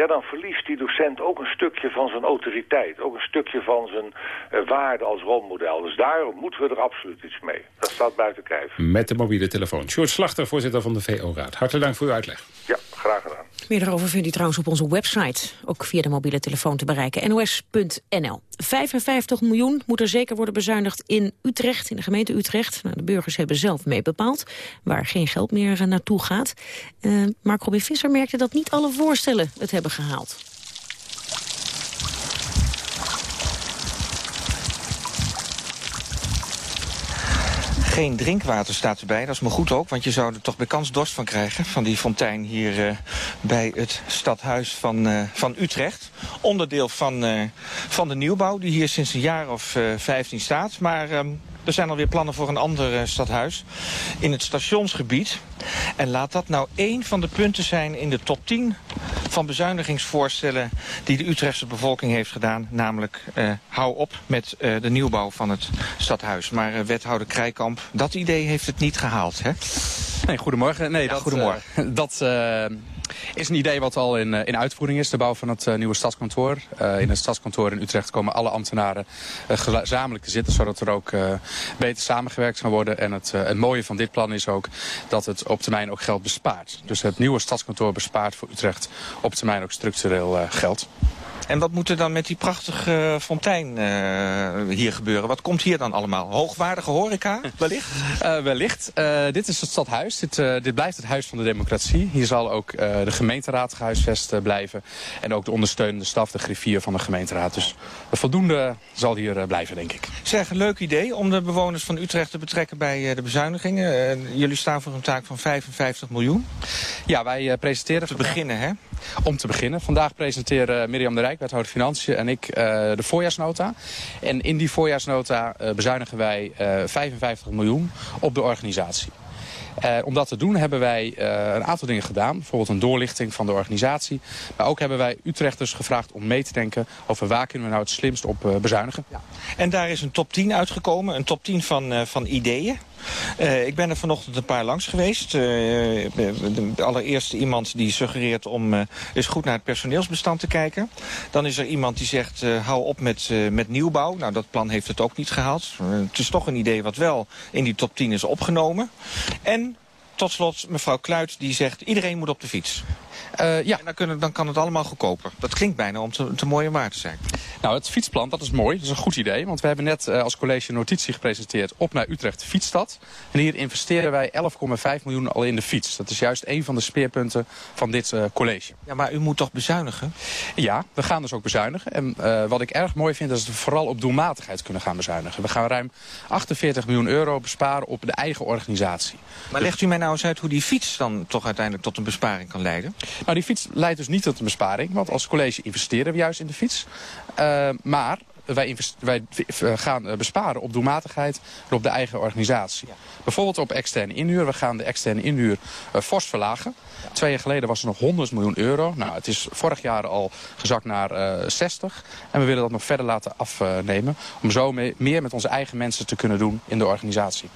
ja, dan verliest die docent ook een stukje van zijn autoriteit. Ook een stukje van zijn uh, waarde als rolmodel. Dus daarom moeten we er absoluut iets mee. Dat staat buiten kijf. Met de mobiele telefoon. Sjoerd Slachter, voorzitter van de VO-raad. Hartelijk dank voor uw uitleg. Ja. Meer daarover vindt u trouwens op onze website. Ook via de mobiele telefoon te bereiken. nos.nl. 55 miljoen moet er zeker worden bezuinigd in Utrecht, in de gemeente Utrecht. Nou, de burgers hebben zelf mee bepaald waar geen geld meer uh, naartoe gaat. Uh, Mark Robin Visser merkte dat niet alle voorstellen het hebben gehaald. Geen drinkwater staat erbij, dat is me goed ook. Want je zou er toch bij kans dorst van krijgen. Van die fontein hier uh, bij het stadhuis van, uh, van Utrecht. Onderdeel van, uh, van de nieuwbouw die hier sinds een jaar of 15 staat. Maar um, er zijn alweer plannen voor een ander stadhuis in het stationsgebied. En laat dat nou één van de punten zijn in de top 10 van bezuinigingsvoorstellen die de Utrechtse bevolking heeft gedaan. Namelijk, uh, hou op met uh, de nieuwbouw van het stadhuis. Maar wethouder Krijkamp, dat idee heeft het niet gehaald, hè? Nee, goedemorgen. Nee, ja, dat, goedemorgen. dat is een idee wat al in, in uitvoering is, de bouw van het uh, nieuwe stadskantoor. Uh, in het stadskantoor in Utrecht komen alle ambtenaren gezamenlijk te zitten, zodat er ook beter samengewerkt kan worden. En het, het mooie van dit plan is ook dat het op termijn ook geld bespaart. Dus het nieuwe stadskantoor bespaart voor Utrecht op termijn ook structureel geld. En wat moet er dan met die prachtige fontein uh, hier gebeuren? Wat komt hier dan allemaal? Hoogwaardige horeca, wellicht? Uh, wellicht. Uh, dit is het stadhuis. Dit, dit, blijft het huis van de democratie. Hier zal ook de gemeenteraad gehuisvest blijven. En ook de ondersteunende staf, de griffier van de gemeenteraad. Dus voldoende zal hier blijven, denk ik. Zeg, leuk idee om de bewoners van Utrecht te betrekken bij de bezuinigingen. jullie staan voor een taak van 55 miljoen. Ja, wij presenteren... Te beginnen, hè? Om te beginnen. Vandaag presenteren Mirjam de Rijk, wethouder Financiën en ik uh, de voorjaarsnota. En in die voorjaarsnota uh, bezuinigen wij uh, 55 miljoen op de organisatie. Om dat te doen hebben wij een aantal dingen gedaan. Bijvoorbeeld een doorlichting van de organisatie. Maar ook hebben wij Utrechters gevraagd om mee te denken... over waar kunnen we nou het slimst op bezuinigen. Ja. En daar is een top 10 uitgekomen. Een top 10 van, van ideeën. Uh, ik ben er vanochtend een paar langs geweest. Uh, de allereerste iemand die suggereert om uh, eens goed naar het personeelsbestand te kijken. Dan is er iemand die zegt, hou op met, met nieuwbouw. Nou, dat plan heeft het ook niet gehaald. het is toch een idee wat wel in die top 10 is opgenomen. En tot slot mevrouw Kluit die zegt, iedereen moet op de fiets. Uh, ja. En dan, kunnen, dan kan het allemaal goedkoper. Dat klinkt bijna om te, te mooie waar te zijn. Nou, het fietsplan, dat is mooi. Dat is een goed idee. Want we hebben net uh, als college een notitie gepresenteerd op naar Utrecht Fietsstad. En hier investeren wij 11,5 miljoen al in de fiets. Dat is juist een van de speerpunten van dit uh, college. Ja, maar u moet toch bezuinigen? Ja, we gaan dus ook bezuinigen. En wat ik erg mooi vind, is dat we vooral op doelmatigheid kunnen gaan bezuinigen. We gaan ruim 48 miljoen euro besparen op de eigen organisatie. Maar legt u mij nou eens uit hoe die fiets dan toch uiteindelijk tot een besparing kan leiden? Nou, die fiets leidt dus niet tot een besparing. Want als college investeren we juist in de fiets. Uh, maar wij, wij, gaan besparen op doelmatigheid en op de eigen organisatie. Ja. Bijvoorbeeld op externe inhuur. We gaan de externe inhuur uh, fors verlagen. Ja. Twee jaar geleden was het nog 100 miljoen euro. Nou, het is vorig jaar al gezakt naar uh, 60. En we willen dat nog verder laten afnemen. Om zo mee, meer met onze eigen mensen te kunnen doen in de organisatie.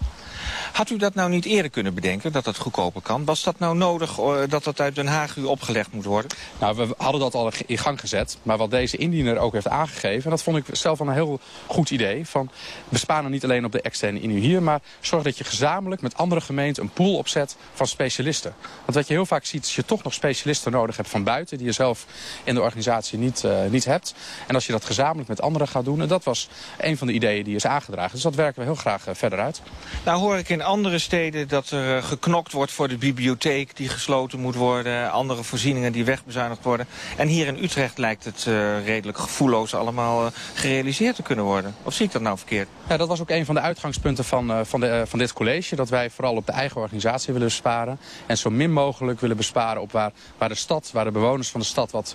Had u dat nou niet eerder kunnen bedenken, dat dat goedkoper kan? Was dat nou nodig uh, dat dat uit Den Haag u opgelegd moet worden? Nou, we hadden dat al in gang gezet. Maar wat deze indiener ook heeft aangegeven... en dat vond ik zelf een heel goed idee... van besparen niet alleen op de externe inhuur hier... maar zorg dat je gezamenlijk met andere gemeenten een pool opzet van specialisten. Want wat je heel vaak ziet, is je toch nog specialisten nodig hebt van buiten... die je zelf in de organisatie niet, uh, niet hebt. En als je dat gezamenlijk met anderen gaat doen... en dat was een van de ideeën die is aangedragen. Dus dat werken we heel graag uh, verder uit. Nou hoor in andere steden dat er uh, geknokt wordt voor de bibliotheek... die gesloten moet worden, andere voorzieningen die wegbezuinigd worden. En hier in Utrecht lijkt het uh, redelijk gevoelloos allemaal uh, gerealiseerd te kunnen worden. Of zie ik dat nou verkeerd? Ja, dat was ook een van de uitgangspunten van, van, de, van dit college. Dat wij vooral op de eigen organisatie willen besparen. En zo min mogelijk willen besparen op waar, waar de stad, waar de bewoners van de stad wat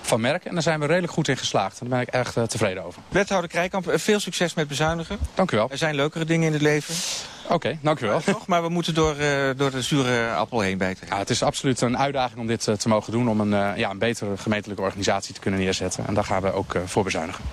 van merken. En daar zijn we redelijk goed in geslaagd. En daar ben ik erg tevreden over. Wethouder Krijkamp, veel succes met bezuinigen. Dank u wel. Er zijn leukere dingen in het leven. Oké, okay, dank u wel. Ja, toch? Maar we moeten door, uh, door de zure appel heen bijten. Ja, het is absoluut een uitdaging om dit uh, te mogen doen. Om een, uh, ja, een betere gemeentelijke organisatie te kunnen neerzetten. En daar gaan we ook voor bezuinigen.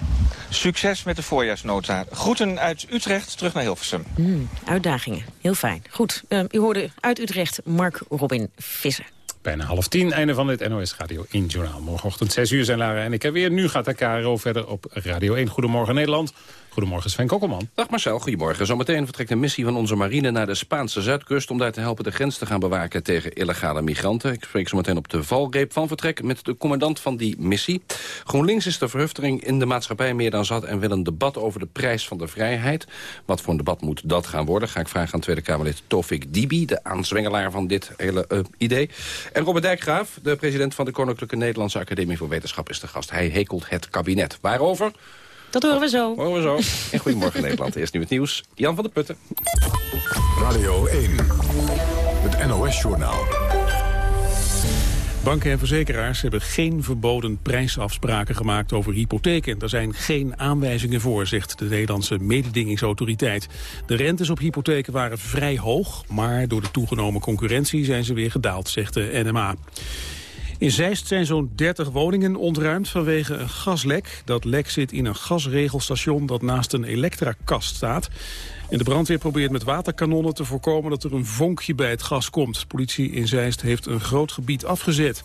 Succes met de voorjaarsnota. Groeten uit Utrecht, terug naar Hilversum. Mm, uitdagingen, heel fijn. Goed, u hoorde uit Utrecht Mark Robin Visser. Bijna half tien, einde van dit NOS Radio 1 Journaal. Morgenochtend 6 uur zijn Lara en ik er weer. Nu gaat de KRO verder op Radio 1. Goedemorgen Nederland. Goedemorgen Sven Kokkelman. Dag Marcel, goedemorgen. Zometeen vertrekt een missie van onze marine naar de Spaanse zuidkust... om daar te helpen de grens te gaan bewaken tegen illegale migranten. Ik spreek zometeen op de valreep van vertrek met de commandant van die missie. GroenLinks is de verhuftering in de maatschappij meer dan zat... en wil een debat over de prijs van de vrijheid. Wat voor een debat moet dat gaan worden? Ga ik vragen aan Tweede Kamerlid Tofik Dibi... de aanzwengelaar van dit hele uh, idee. En Robert Dijkgraaf, de president van de Koninklijke Nederlandse Academie voor Wetenschap... is de gast. Hij hekelt het kabinet. Waarover? Dat horen we zo. Horen we zo. En goedemorgen Nederland. Eerst nu het nieuws. Jan van der Putten. Radio 1, het NOS-journaal. Banken en verzekeraars hebben geen verboden prijsafspraken gemaakt over hypotheken. Er zijn geen aanwijzingen voor, zegt de Nederlandse mededingingsautoriteit. De rentes op hypotheken waren vrij hoog, maar door de toegenomen concurrentie zijn ze weer gedaald, zegt de NMA. In Zeist zijn zo'n 30 woningen ontruimd vanwege een gaslek. Dat lek zit in een gasregelstation dat naast een elektrakast staat. En de brandweer probeert met waterkanonnen te voorkomen dat er een vonkje bij het gas komt. Politie in Zeist heeft een groot gebied afgezet.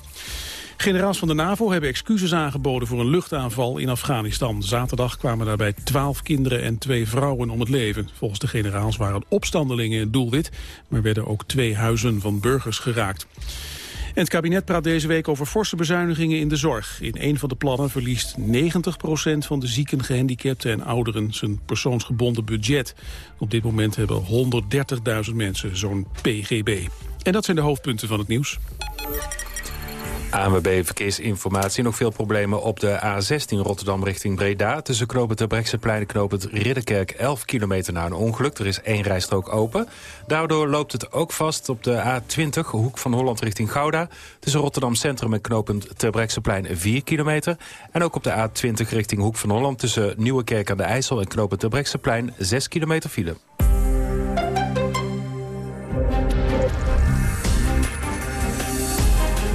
Generaals van de NAVO hebben excuses aangeboden voor een luchtaanval in Afghanistan. Zaterdag kwamen daarbij twaalf kinderen en twee vrouwen om het leven. Volgens de generaals waren opstandelingen het doelwit, maar werden ook twee huizen van burgers geraakt. Het kabinet praat deze week over forse bezuinigingen in de zorg. In een van de plannen verliest 90% van de zieken, gehandicapten en ouderen zijn persoonsgebonden budget. Op dit moment hebben 130.000 mensen zo'n PGB. En dat zijn de hoofdpunten van het nieuws. ANWB Verkeersinformatie. Nog veel problemen op de A16 Rotterdam richting Breda. Tussen knopen Terbrechtseplein en knopen Ridderkerk 11 kilometer na een ongeluk. Er is één rijstrook open. Daardoor loopt het ook vast op de A20, hoek van Holland richting Gouda. Tussen Rotterdam Centrum en knooppunt Terbrechtseplein 4 kilometer. En ook op de A20 richting hoek van Holland tussen Nieuwekerk aan de IJssel en knooppunt Terbrechtseplein 6 kilometer file.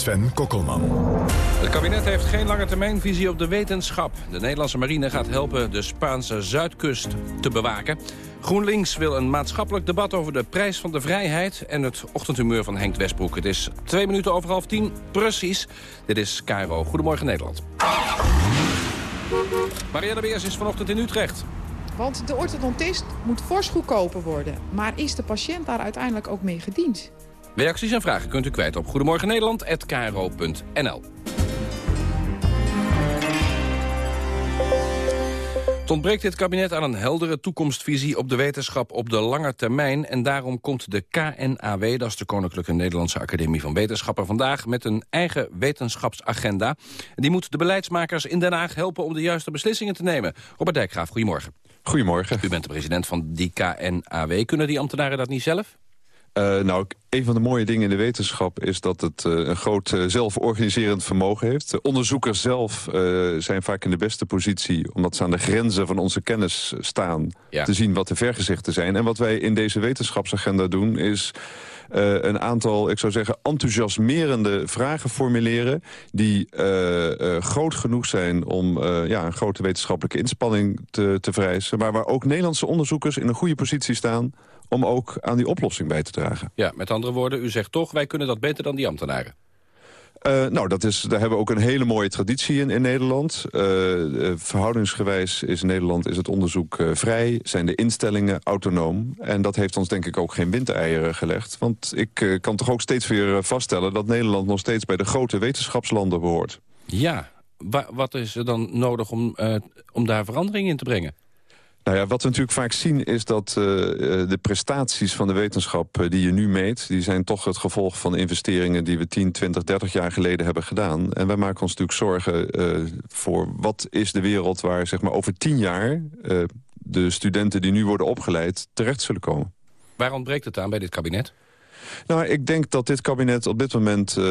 Sven Kokkelman. Het kabinet heeft geen lange termijnvisie op de wetenschap. De Nederlandse marine gaat helpen de Spaanse zuidkust te bewaken. GroenLinks wil een maatschappelijk debat over de prijs van de vrijheid... en het ochtendhumeur van Henk Westbroek. Het is twee minuten over half tien, precies. Dit is Cairo. Goedemorgen Nederland. Marianne Beers is vanochtend in Utrecht. Want de orthodontist moet fors goedkoper worden. Maar is de patiënt daar uiteindelijk ook mee gediend? Reacties en vragen kunt u kwijt op Goedemorgen Nederland@kro.nl. Het ontbreekt dit kabinet aan een heldere toekomstvisie op de wetenschap op de lange termijn. En daarom komt de KNAW, dat is de Koninklijke Nederlandse Academie van Wetenschappen, vandaag met een eigen wetenschapsagenda. Die moet de beleidsmakers in Den Haag helpen om de juiste beslissingen te nemen. Robert Dijkgraaf, goedemorgen. Goedemorgen. U bent de president van die KNAW. Kunnen die ambtenaren dat niet zelf? Uh, nou, een van de mooie dingen in de wetenschap is dat het uh, een groot uh, zelforganiserend vermogen heeft. De onderzoekers zelf zijn vaak in de beste positie... omdat ze aan de grenzen van onze kennis staan... Ja. te zien wat de vergezichten zijn. En wat wij in deze wetenschapsagenda doen is... Een aantal, ik zou zeggen, enthousiasmerende vragen formuleren... die groot genoeg zijn om ja, een grote wetenschappelijke inspanning te, te vereisen... maar waar ook Nederlandse onderzoekers in een goede positie staan om ook aan die oplossing bij te dragen. Ja, met andere woorden, u zegt toch, wij kunnen dat beter dan die ambtenaren. Uh, nou, dat is, daar hebben we ook een hele mooie traditie in in Nederland. Uh, verhoudingsgewijs is in Nederland is het onderzoek uh, vrij, zijn de instellingen autonoom. En dat heeft ons denk ik ook geen windeieren gelegd. Want ik kan toch ook steeds weer vaststellen dat Nederland nog steeds bij de grote wetenschapslanden behoort. Ja, Wa wat is er dan nodig om, om daar verandering in te brengen? Nou ja, wat we natuurlijk vaak zien is dat uh, de prestaties van de wetenschap uh, die je nu meet... die zijn toch het gevolg van investeringen die we 10, 20, 30 jaar geleden hebben gedaan. En wij maken ons natuurlijk zorgen voor wat is de wereld waar zeg maar, over 10 jaar... de studenten die nu worden opgeleid terecht zullen komen. Waar ontbreekt het aan bij dit kabinet? Nou, ik denk dat dit kabinet op dit moment uh,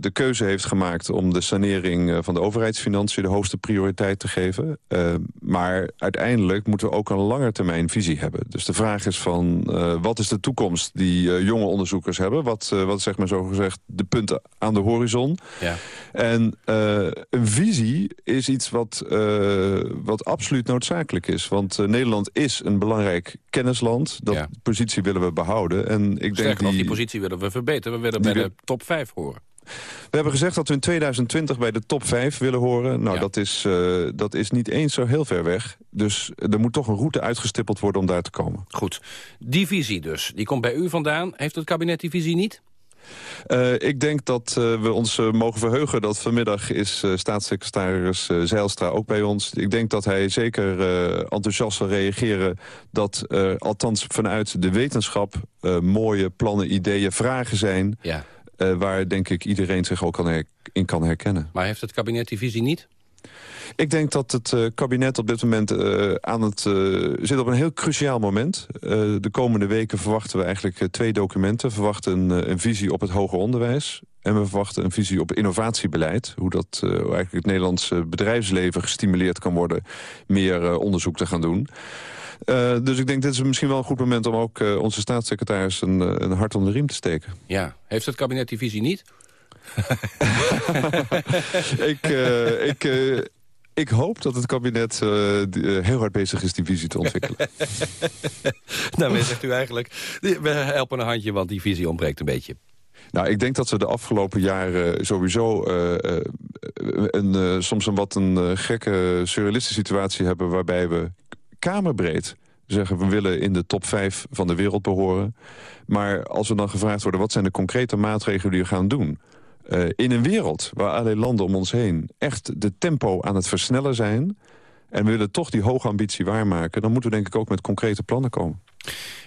de keuze heeft gemaakt... om de sanering uh, van de overheidsfinanciën de hoogste prioriteit te geven. Uh, maar uiteindelijk moeten we ook een langetermijnvisie hebben. Dus de vraag is van, wat is de toekomst die jonge onderzoekers hebben? Wat, wat zeg maar zo gezegd de punten aan de horizon? Ja. En een visie is iets wat, wat absoluut noodzakelijk is. Want Nederland is een belangrijk kennisland. Dat ja. positie willen we behouden. En ik denk die positie willen we verbeteren. We willen bij de top 5 horen. We hebben gezegd dat we in 2020 bij de top 5 willen horen. Nou, ja. dat, is, uh, dat is niet eens zo heel ver weg. Dus er moet toch een route uitgestippeld worden om daar te komen. Goed. Die visie dus, die komt bij u vandaan. Heeft het kabinet die visie niet? Uh, ik denk dat uh, we ons uh, mogen verheugen dat vanmiddag is staatssecretaris Zeilstra ook bij ons. Ik denk dat hij zeker enthousiast zal reageren dat althans vanuit de wetenschap mooie plannen, ideeën, vragen zijn... Ja. waar denk ik iedereen zich ook kan in kan herkennen. Maar heeft het kabinet die visie niet? Ik denk dat het uh, kabinet op dit moment uh, aan het, uh, zit op een heel cruciaal moment. de komende weken verwachten we eigenlijk twee documenten. We verwachten een, een, visie op het hoger onderwijs. En we verwachten een visie op innovatiebeleid. Hoe dat eigenlijk het Nederlandse bedrijfsleven gestimuleerd kan worden... meer onderzoek te gaan doen. dus ik denk dit is misschien wel een goed moment om ook onze staatssecretaris een, een hart onder de riem te steken. Ja, heeft het kabinet die visie niet? ik, uh, ik, ik hoop dat het kabinet uh, heel hard bezig is die visie te ontwikkelen. Daarmee zegt u eigenlijk, we helpen een handje, want die visie ontbreekt een beetje. Nou, ik denk dat we de afgelopen jaren sowieso uh, een, soms een wat een gekke surrealistische situatie hebben... waarbij we kamerbreed zeggen we willen in de top 5 van de wereld behoren. Maar als we dan gevraagd worden wat zijn de concrete maatregelen die we gaan doen... Uh, in een wereld waar allerlei landen om ons heen echt de tempo aan het versnellen zijn... en we willen toch die hoge ambitie waarmaken... dan moeten we denk ik ook met concrete plannen komen.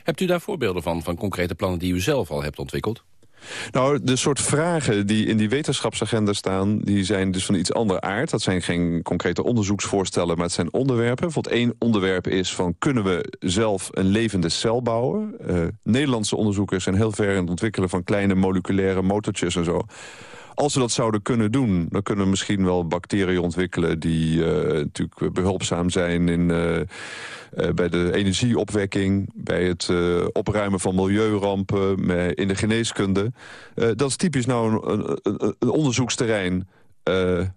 Hebt u daar voorbeelden van, van concrete plannen die u zelf al hebt ontwikkeld? Nou, de soort vragen die in die wetenschapsagenda staan... die zijn dus van iets andere aard. Dat zijn geen concrete onderzoeksvoorstellen, maar het zijn onderwerpen. Bijvoorbeeld één onderwerp is van... kunnen we zelf een levende cel bouwen? Uh, Nederlandse onderzoekers zijn heel ver in het ontwikkelen... van kleine moleculaire motortjes en zo. Als we dat zouden kunnen doen, dan kunnen we misschien wel bacteriën ontwikkelen... die uh, natuurlijk behulpzaam zijn in, uh, uh, bij de energieopwekking... bij het opruimen van milieurampen, in de geneeskunde. dat is typisch nou een, een, onderzoeksterrein...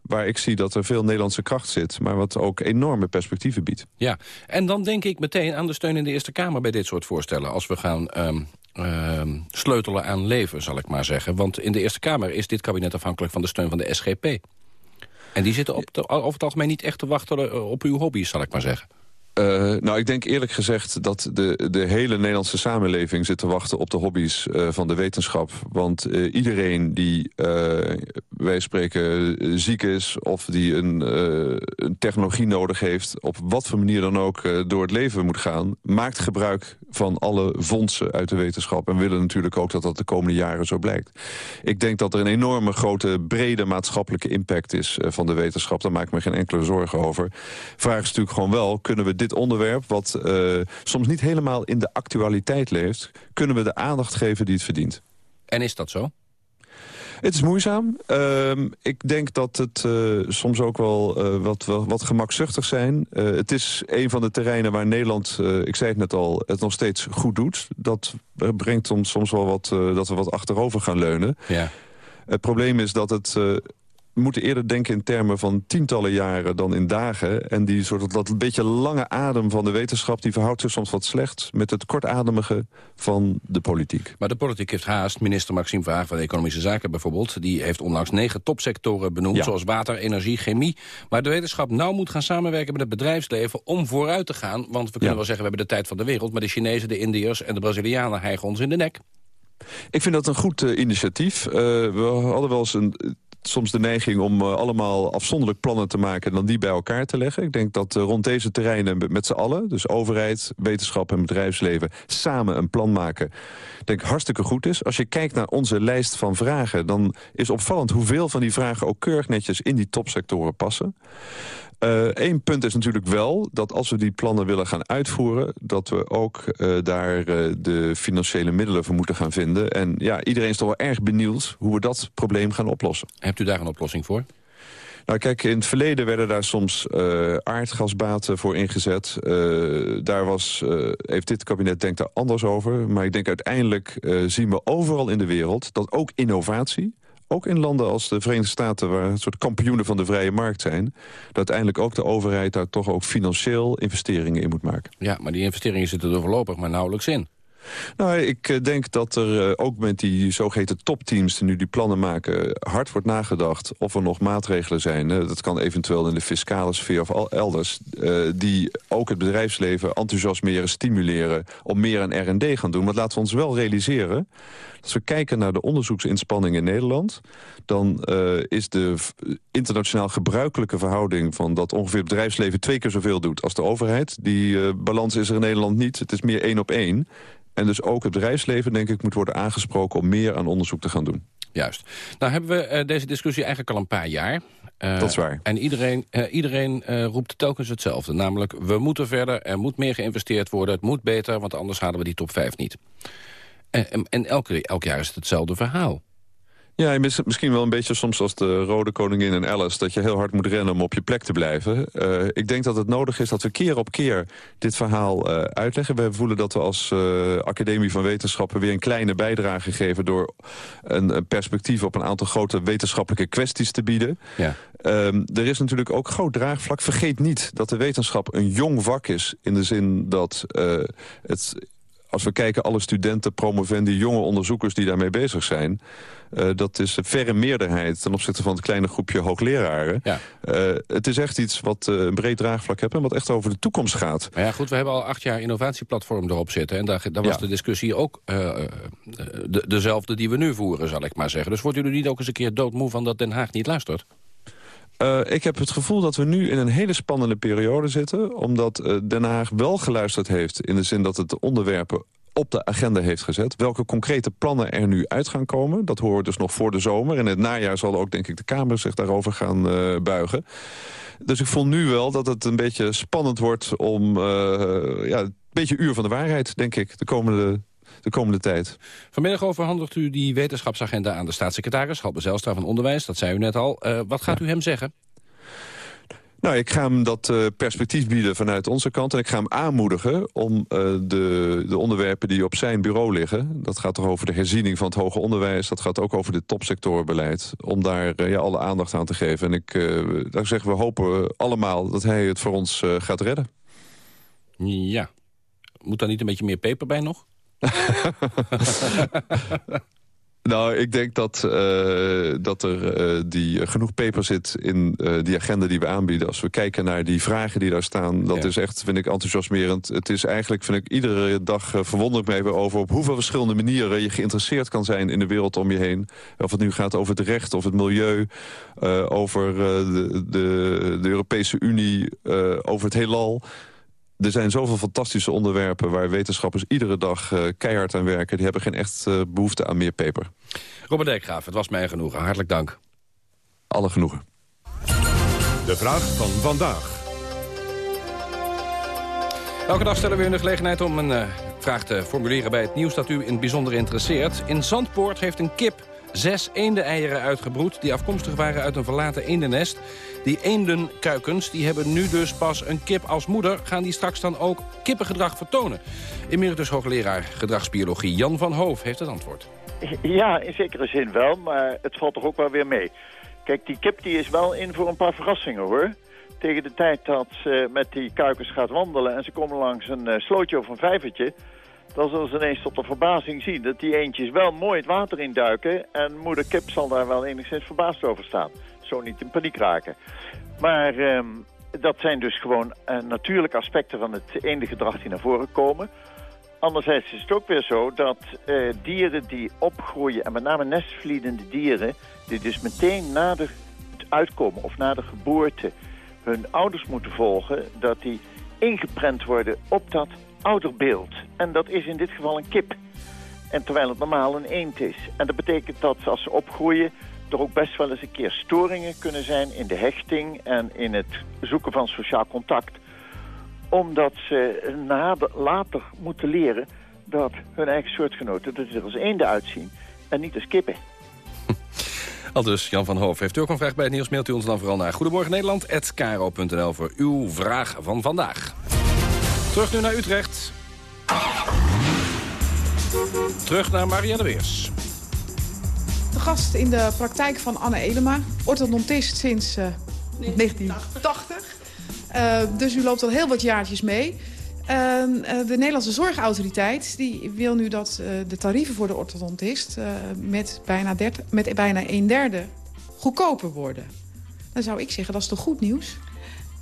Waar ik zie dat er veel Nederlandse kracht zit... maar wat ook enorme perspectieven biedt. Ja, en dan denk ik meteen aan de steun in de Eerste Kamer... bij dit soort voorstellen. Als we gaan um, uh, sleutelen aan leven, zal ik maar zeggen. Want in de Eerste Kamer is dit kabinet afhankelijk van de steun van de SGP. En die zitten op de, over het algemeen niet echt te wachten eh, op uw hobby's, zal ik maar zeggen. Uh, nou, ik denk eerlijk gezegd dat de, de hele Nederlandse samenleving zit te wachten op de hobby's uh, van de wetenschap. Want uh, iedereen die, wij spreken, ziek is of die een, een, technologie nodig heeft... op wat voor manier dan ook door het leven moet gaan... maakt gebruik van alle fondsen uit de wetenschap. En willen natuurlijk ook dat dat de komende jaren zo blijkt. Ik denk dat er een enorme grote, brede maatschappelijke impact is van de wetenschap. Daar maak ik me geen enkele zorgen over. Vraag is natuurlijk gewoon wel, kunnen we dit onderwerp... wat uh, soms niet helemaal in de actualiteit leeft... kunnen we de aandacht geven die het verdient. En is dat zo? Het is moeizaam. Uh, ik denk dat het uh, soms ook wel uh, wat, wat, wat, gemakzuchtig zijn. het is een van de terreinen waar Nederland, ik zei het net al, het nog steeds goed doet. Dat brengt ons soms wel wat, dat we wat achterover gaan leunen. Ja. Het probleem is dat het moeten eerder denken in termen van tientallen jaren dan in dagen. En die soort, dat een beetje lange adem van de wetenschap... die verhoudt zich soms wat slecht met het kortademige van de politiek. Maar de politiek heeft haast. Minister Maxime Verhaag van Economische Zaken bijvoorbeeld... die heeft onlangs negen topsectoren benoemd, zoals water, energie, chemie. Maar de wetenschap nou moet gaan samenwerken met het bedrijfsleven... om vooruit te gaan, want we kunnen wel zeggen... we hebben de tijd van de wereld... maar de Chinezen, de Indiërs en de Brazilianen hijgen ons in de nek. Ik vind dat een goed uh, initiatief. Uh, we hadden wel eens een soms de neiging om uh, allemaal afzonderlijk plannen te maken... en dan die bij elkaar te leggen. Ik denk dat uh, rond deze terreinen met z'n allen... dus overheid, wetenschap en bedrijfsleven... samen een plan maken, denk ik hartstikke goed is. Als je kijkt naar onze lijst van vragen... dan is opvallend hoeveel van die vragen ook keurig netjes in die topsectoren passen. Eén eh, punt is natuurlijk wel dat als we die plannen willen gaan uitvoeren... dat we ook uh, daar uh, de financiële middelen voor moeten gaan vinden. En ja, iedereen is toch wel erg benieuwd hoe we dat probleem gaan oplossen. Hebt u daar een oplossing voor? Nou kijk, in het verleden werden daar soms uh, aardgasbaten voor ingezet. Uh, daar was, uh, heeft dit kabinet denkt daar anders over. Maar ik denk uiteindelijk zien we overal in de wereld dat ook innovatie ook in landen als de Verenigde Staten... waar een soort kampioenen van de vrije markt zijn... dat uiteindelijk ook de overheid daar toch ook financieel investeringen in moet maken. Ja, maar die investeringen zitten er voorlopig maar nauwelijks in. Nou, ik eh, denk dat er eh, ook met die zogeheten topteams... die nu die plannen maken, hard wordt nagedacht... of er nog maatregelen zijn. dat kan eventueel in de fiscale sfeer of elders... Die ook het bedrijfsleven enthousiasmeren, stimuleren... om meer aan R&D gaan doen. Maar laten we ons wel realiseren... Als we kijken naar de onderzoeksinspanningen in Nederland... dan is de internationaal gebruikelijke verhouding... van dat ongeveer het bedrijfsleven twee keer zoveel doet als de overheid. Die balans is er in Nederland niet. Het is meer één op één. En dus ook het bedrijfsleven, denk ik, moet worden aangesproken... om meer aan onderzoek te gaan doen. Juist. Nou hebben we uh, deze discussie eigenlijk al een paar jaar. Uh, dat is waar. En iedereen, uh, iedereen roept telkens hetzelfde. Namelijk, we moeten verder, er moet meer geïnvesteerd worden... het moet beter, want anders halen we die top 5 niet. En, en elke, elk jaar is het hetzelfde verhaal. Ja, misschien wel een beetje soms als de rode koningin en Alice... dat je heel hard moet rennen om op je plek te blijven. Uh, ik denk dat het nodig is dat we keer op keer dit verhaal uh, uitleggen. We voelen dat we als uh, Academie van Wetenschappen... weer een kleine bijdrage geven... door een, een perspectief op een aantal grote wetenschappelijke kwesties te bieden. Ja. Um, er is natuurlijk ook groot draagvlak. Vergeet niet dat de wetenschap een jong vak is... in de zin dat het als we kijken, alle studenten, promovendi, jonge onderzoekers die daarmee bezig zijn... Uh, dat is een verre meerderheid ten opzichte van het kleine groepje hoogleraren. Ja. Uh, het is echt iets wat uh, een breed draagvlak heeft en wat echt over de toekomst gaat. Maar ja, goed, we hebben al acht jaar innovatieplatform erop zitten. En daar, daar was ja. de discussie ook de, dezelfde die we nu voeren, zal ik maar zeggen. Dus wordt u er niet ook eens een keer doodmoe van dat Den Haag niet luistert? Uh, ik heb het gevoel dat we nu in een hele spannende periode zitten... omdat uh, Den Haag wel geluisterd heeft in de zin dat het de onderwerpen op de agenda heeft gezet. Welke concrete plannen er nu uit gaan komen, dat horen we dus nog voor de zomer. En in het najaar zal ook, denk ik, de Kamer zich daarover gaan uh, buigen. Dus ik voel nu wel dat het een beetje spannend wordt om... ja, een beetje uur van de waarheid, denk ik, de komende de komende tijd. Vanmiddag overhandigt u die wetenschapsagenda aan de staatssecretaris... Halbe Zijlstra van Onderwijs, dat zei u net al. Uh, wat gaat ja. u hem zeggen? Nou, ik ga hem dat uh, perspectief bieden vanuit onze kant. En ik ga hem aanmoedigen om uh, de, de onderwerpen die op zijn bureau liggen... dat gaat toch over de herziening van het hoger onderwijs... dat gaat ook over het topsectorenbeleid... om daar uh, ja, alle aandacht aan te geven. En ik zeg, we hopen allemaal dat hij het voor ons gaat redden. Ja. Moet daar niet een beetje meer peper bij nog? Nou, ik denk dat, uh, dat er uh, die, uh, genoeg peper zit in die agenda die we aanbieden. Als we kijken naar die vragen die daar staan, dat ja. is echt, vind ik, enthousiasmerend. Het is eigenlijk, vind ik, iedere dag verwonderd me even over... op hoeveel verschillende manieren je geïnteresseerd kan zijn in de wereld om je heen. Of het nu gaat over het recht, of het milieu, over de, de, de, Europese Unie, over het heelal... Er zijn zoveel fantastische onderwerpen waar wetenschappers iedere dag uh, keihard aan werken. Die hebben geen echt uh, behoefte aan meer peper. Robert Dijkgraaf, het was mij genoegen. Hartelijk dank. Alle genoegen. De vraag van vandaag. Elke dag stellen we u de gelegenheid om een uh, vraag te formuleren bij het nieuws dat u in het bijzonder interesseert. In Zandpoort heeft een kip zes eenden-eieren uitgebroed... die afkomstig waren uit een verlaten eendennest. Die eendenkuikens die hebben nu dus pas een kip als moeder... gaan die straks dan ook kippengedrag vertonen. Emeritus hoogleraar gedragsbiologie Jan van Hoof heeft het antwoord. Ja, in zekere zin wel, maar het valt toch ook wel weer mee. Kijk, die kip die is wel in voor een paar verrassingen, hoor. Tegen de tijd dat ze met die kuikens gaat wandelen... en ze komen langs een uh, slootje of een vijvertje dan zullen ze ineens tot de verbazing zien dat die eentjes wel mooi het water induiken. En moeder kip zal daar wel enigszins verbaasd over staan. Zo niet in paniek raken. Maar um, dat zijn dus gewoon uh, natuurlijke aspecten van het ene gedrag die naar voren komen. Anderzijds is het ook weer zo dat uh, dieren die opgroeien, en met name nestvliedende dieren... die dus meteen na de uitkomen of na de geboorte hun ouders moeten volgen... dat die ingeprent worden op dat ouderbeeld. En dat is in dit geval een kip. En terwijl het normaal een eend is. En dat betekent dat als ze opgroeien er ook best wel eens een keer storingen kunnen zijn in de hechting en in het zoeken van sociaal contact. Omdat ze later moeten leren dat hun eigen soortgenoten er als eenden uitzien en niet als kippen. Al dus, Jan van Hoof. Heeft u ook een vraag bij het nieuws, mailt u ons dan vooral naar Goedemorgen Nederland@kro.nl voor uw vraag van vandaag. Terug nu naar Utrecht. Terug naar Marianne Weers. De gast in de praktijk van Anne Elema. Orthodontist sinds uh, 1980. Uh, dus u loopt al heel wat jaartjes mee. Ehm, eh, de Nederlandse Zorgautoriteit die wil nu dat eh, de tarieven voor de orthodontist... eh, met, bijna 30, met bijna een derde goedkoper worden. Dan zou ik zeggen, dat is toch goed nieuws?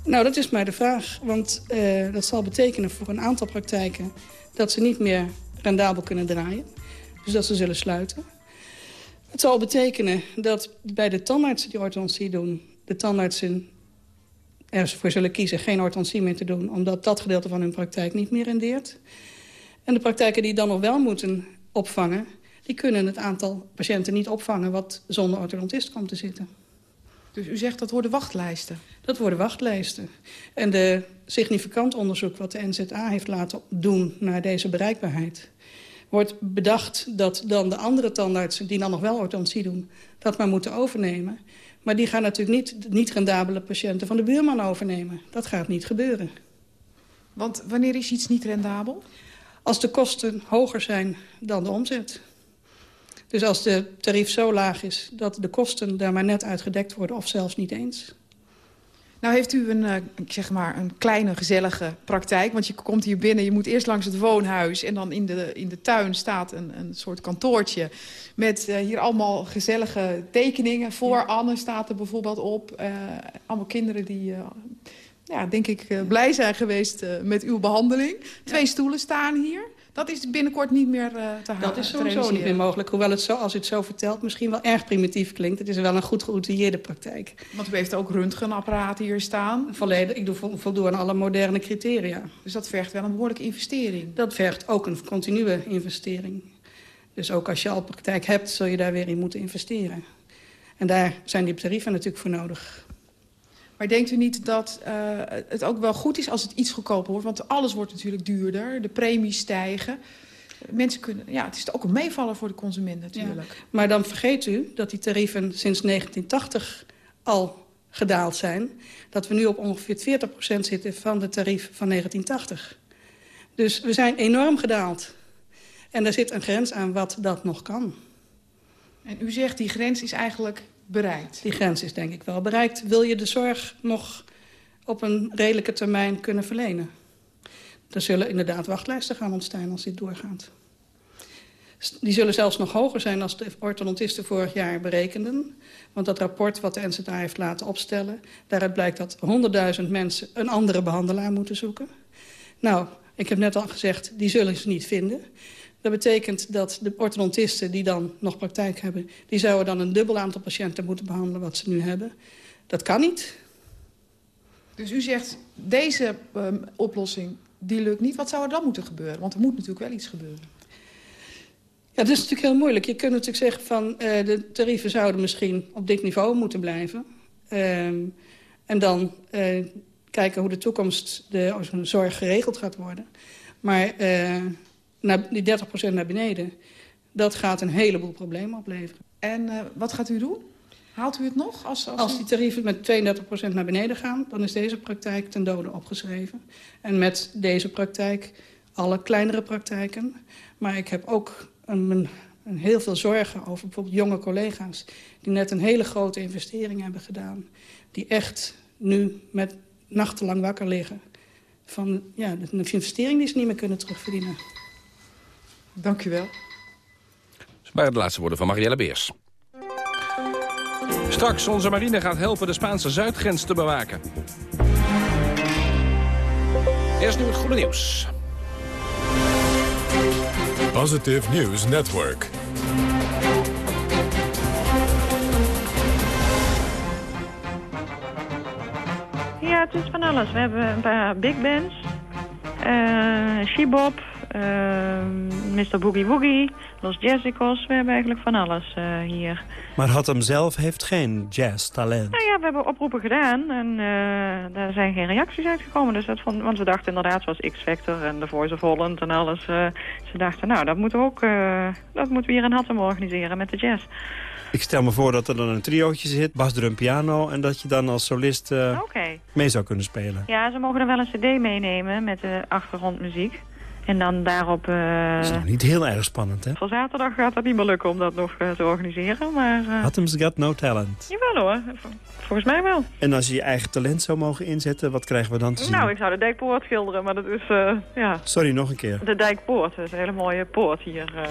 Nou, dat is maar de vraag. Want eh, dat zal betekenen voor een aantal praktijken... dat ze niet meer rendabel kunnen draaien. Dus dat ze zullen sluiten. Het zal betekenen dat bij de tandartsen die orthodontie doen... de tandartsen ervoor zullen kiezen geen orthodontie meer te doen... omdat dat gedeelte van hun praktijk niet meer rendeert. En de praktijken die dan nog wel moeten opvangen... die kunnen het aantal patiënten niet opvangen... wat zonder orthodontist komt te zitten. Dus u zegt dat worden wachtlijsten? Dat worden wachtlijsten. En de significant onderzoek wat de NZA heeft laten doen naar deze bereikbaarheid... wordt bedacht dat dan de andere tandartsen die dan nog wel orthodontie doen... dat maar moeten overnemen. Maar die gaan natuurlijk niet de niet rendabele patiënten van de buurman overnemen. Dat gaat niet gebeuren. Want wanneer is iets niet rendabel? Als de kosten hoger zijn dan de omzet. Dus als de tarief zo laag is dat de kosten daar maar net uit gedekt worden... of zelfs niet eens. Nou heeft u een, uh, zeg maar een kleine, gezellige praktijk. Want je komt hier binnen, je moet eerst langs het woonhuis... en dan in de, in de tuin staat een, een soort kantoortje... met uh, hier allemaal gezellige tekeningen. Voor ja. Anne staat er bijvoorbeeld op. Uh, allemaal kinderen die, ja, denk ik, blij zijn geweest met uw behandeling. Twee ja. stoelen staan hier. Dat is binnenkort niet meer uh, te halen. Dat is sowieso niet meer mogelijk. Hoewel het zo, als u het zo vertelt, misschien wel erg primitief klinkt. Het is wel een goed geoutilleerde praktijk. Want u heeft ook röntgenapparaten hier staan. Volledig. Ik doe voldoen aan alle moderne criteria. Dus dat vergt wel een behoorlijke investering. Dat vergt ook een continue investering. Dus ook als je al praktijk hebt, zul je daar weer in moeten investeren. En daar zijn die tarieven natuurlijk voor nodig. Maar denkt u niet dat uh, het ook wel goed is als het iets goedkoper wordt? Want alles wordt natuurlijk duurder, de premies stijgen. Mensen kunnen, ja, het is ook een meevaller voor de consument natuurlijk. Ja, maar dan vergeet u dat die tarieven sinds 1980 al gedaald zijn. Dat we nu op ongeveer 40% zitten van de tarief van 1980. Dus we zijn enorm gedaald. En er zit een grens aan wat dat nog kan. En u zegt die grens is eigenlijk bereikt? Die grens is denk ik wel bereikt. Wil je de zorg nog op een redelijke termijn kunnen verlenen? Er zullen inderdaad wachtlijsten gaan ontstaan als dit doorgaat. Die zullen zelfs nog hoger zijn als de orthodontisten vorig jaar berekenden. Want dat rapport wat de NZA heeft laten opstellen... daaruit blijkt dat 100.000 mensen een andere behandelaar moeten zoeken. Nou, ik heb net al gezegd, die zullen ze niet vinden. Dat betekent dat de orthodontisten die dan nog praktijk hebben... die zouden dan een dubbel aantal patiënten moeten behandelen wat ze nu hebben. Dat kan niet. Dus u zegt, deze um, oplossing die lukt niet. Wat zou er dan moeten gebeuren? Want er moet natuurlijk wel iets gebeuren. Ja, dat is natuurlijk heel moeilijk. Je kunt natuurlijk zeggen van uh, de tarieven zouden misschien op dit niveau moeten blijven. Um, en dan uh, kijken hoe de toekomst de zorg geregeld gaat worden. Maar... Uh, naar die 30% naar beneden, dat gaat een heleboel problemen opleveren. En uh, wat gaat u doen? Haalt u het nog? Als, als, als die tarieven met 32% naar beneden gaan, dan is deze praktijk ten dode opgeschreven. En met deze praktijk alle kleinere praktijken. Maar ik heb ook een, een heel veel zorgen over bijvoorbeeld jonge collega's... die net een hele grote investering hebben gedaan. Die echt nu met nachtenlang wakker liggen. Van ja, de investering die ze niet meer kunnen terugverdienen. Dank u wel. Dat waren de laatste woorden van Marielle Beers. Straks, onze marine gaat helpen de Spaanse zuidgrens te bewaken. Eerst nu het goede nieuws. Positive News Network. Ja, het is van alles. We hebben een paar big bands. Uh, Shebop, uh, Mr. Boogie Woogie, Los Jazzicos. We hebben eigenlijk van alles uh, hier. Maar Hattem zelf heeft geen jazz-talent. Nou ja, we hebben oproepen gedaan en uh, daar zijn geen reacties uitgekomen. Dus dat vond, want ze dachten inderdaad, zoals X-Factor en The Voice of Holland en alles. ze dachten, nou, dat moeten we ook dat moeten we hier in Hattem organiseren met de jazz. Ik stel me voor dat er dan een triootje zit, bas, drum, piano... en dat je dan als solist uh, okay. mee zou kunnen spelen. Ja, ze mogen er wel een cd meenemen met de achtergrondmuziek. En dan daarop... eh, Dat is nog niet heel erg spannend, hè? voor zaterdag gaat dat niet meer lukken om dat nog eh, te organiseren. Maar eh, Hattem's Got No Talent. jawel hoor, volgens mij wel. En als je je eigen talent zou mogen inzetten, wat krijgen we dan te zien? Nou, ik zou de dijkpoort schilderen, maar dat is... eh, ja, Sorry, nog een keer. de dijkpoort. Dat is een hele mooie poort hier. eh,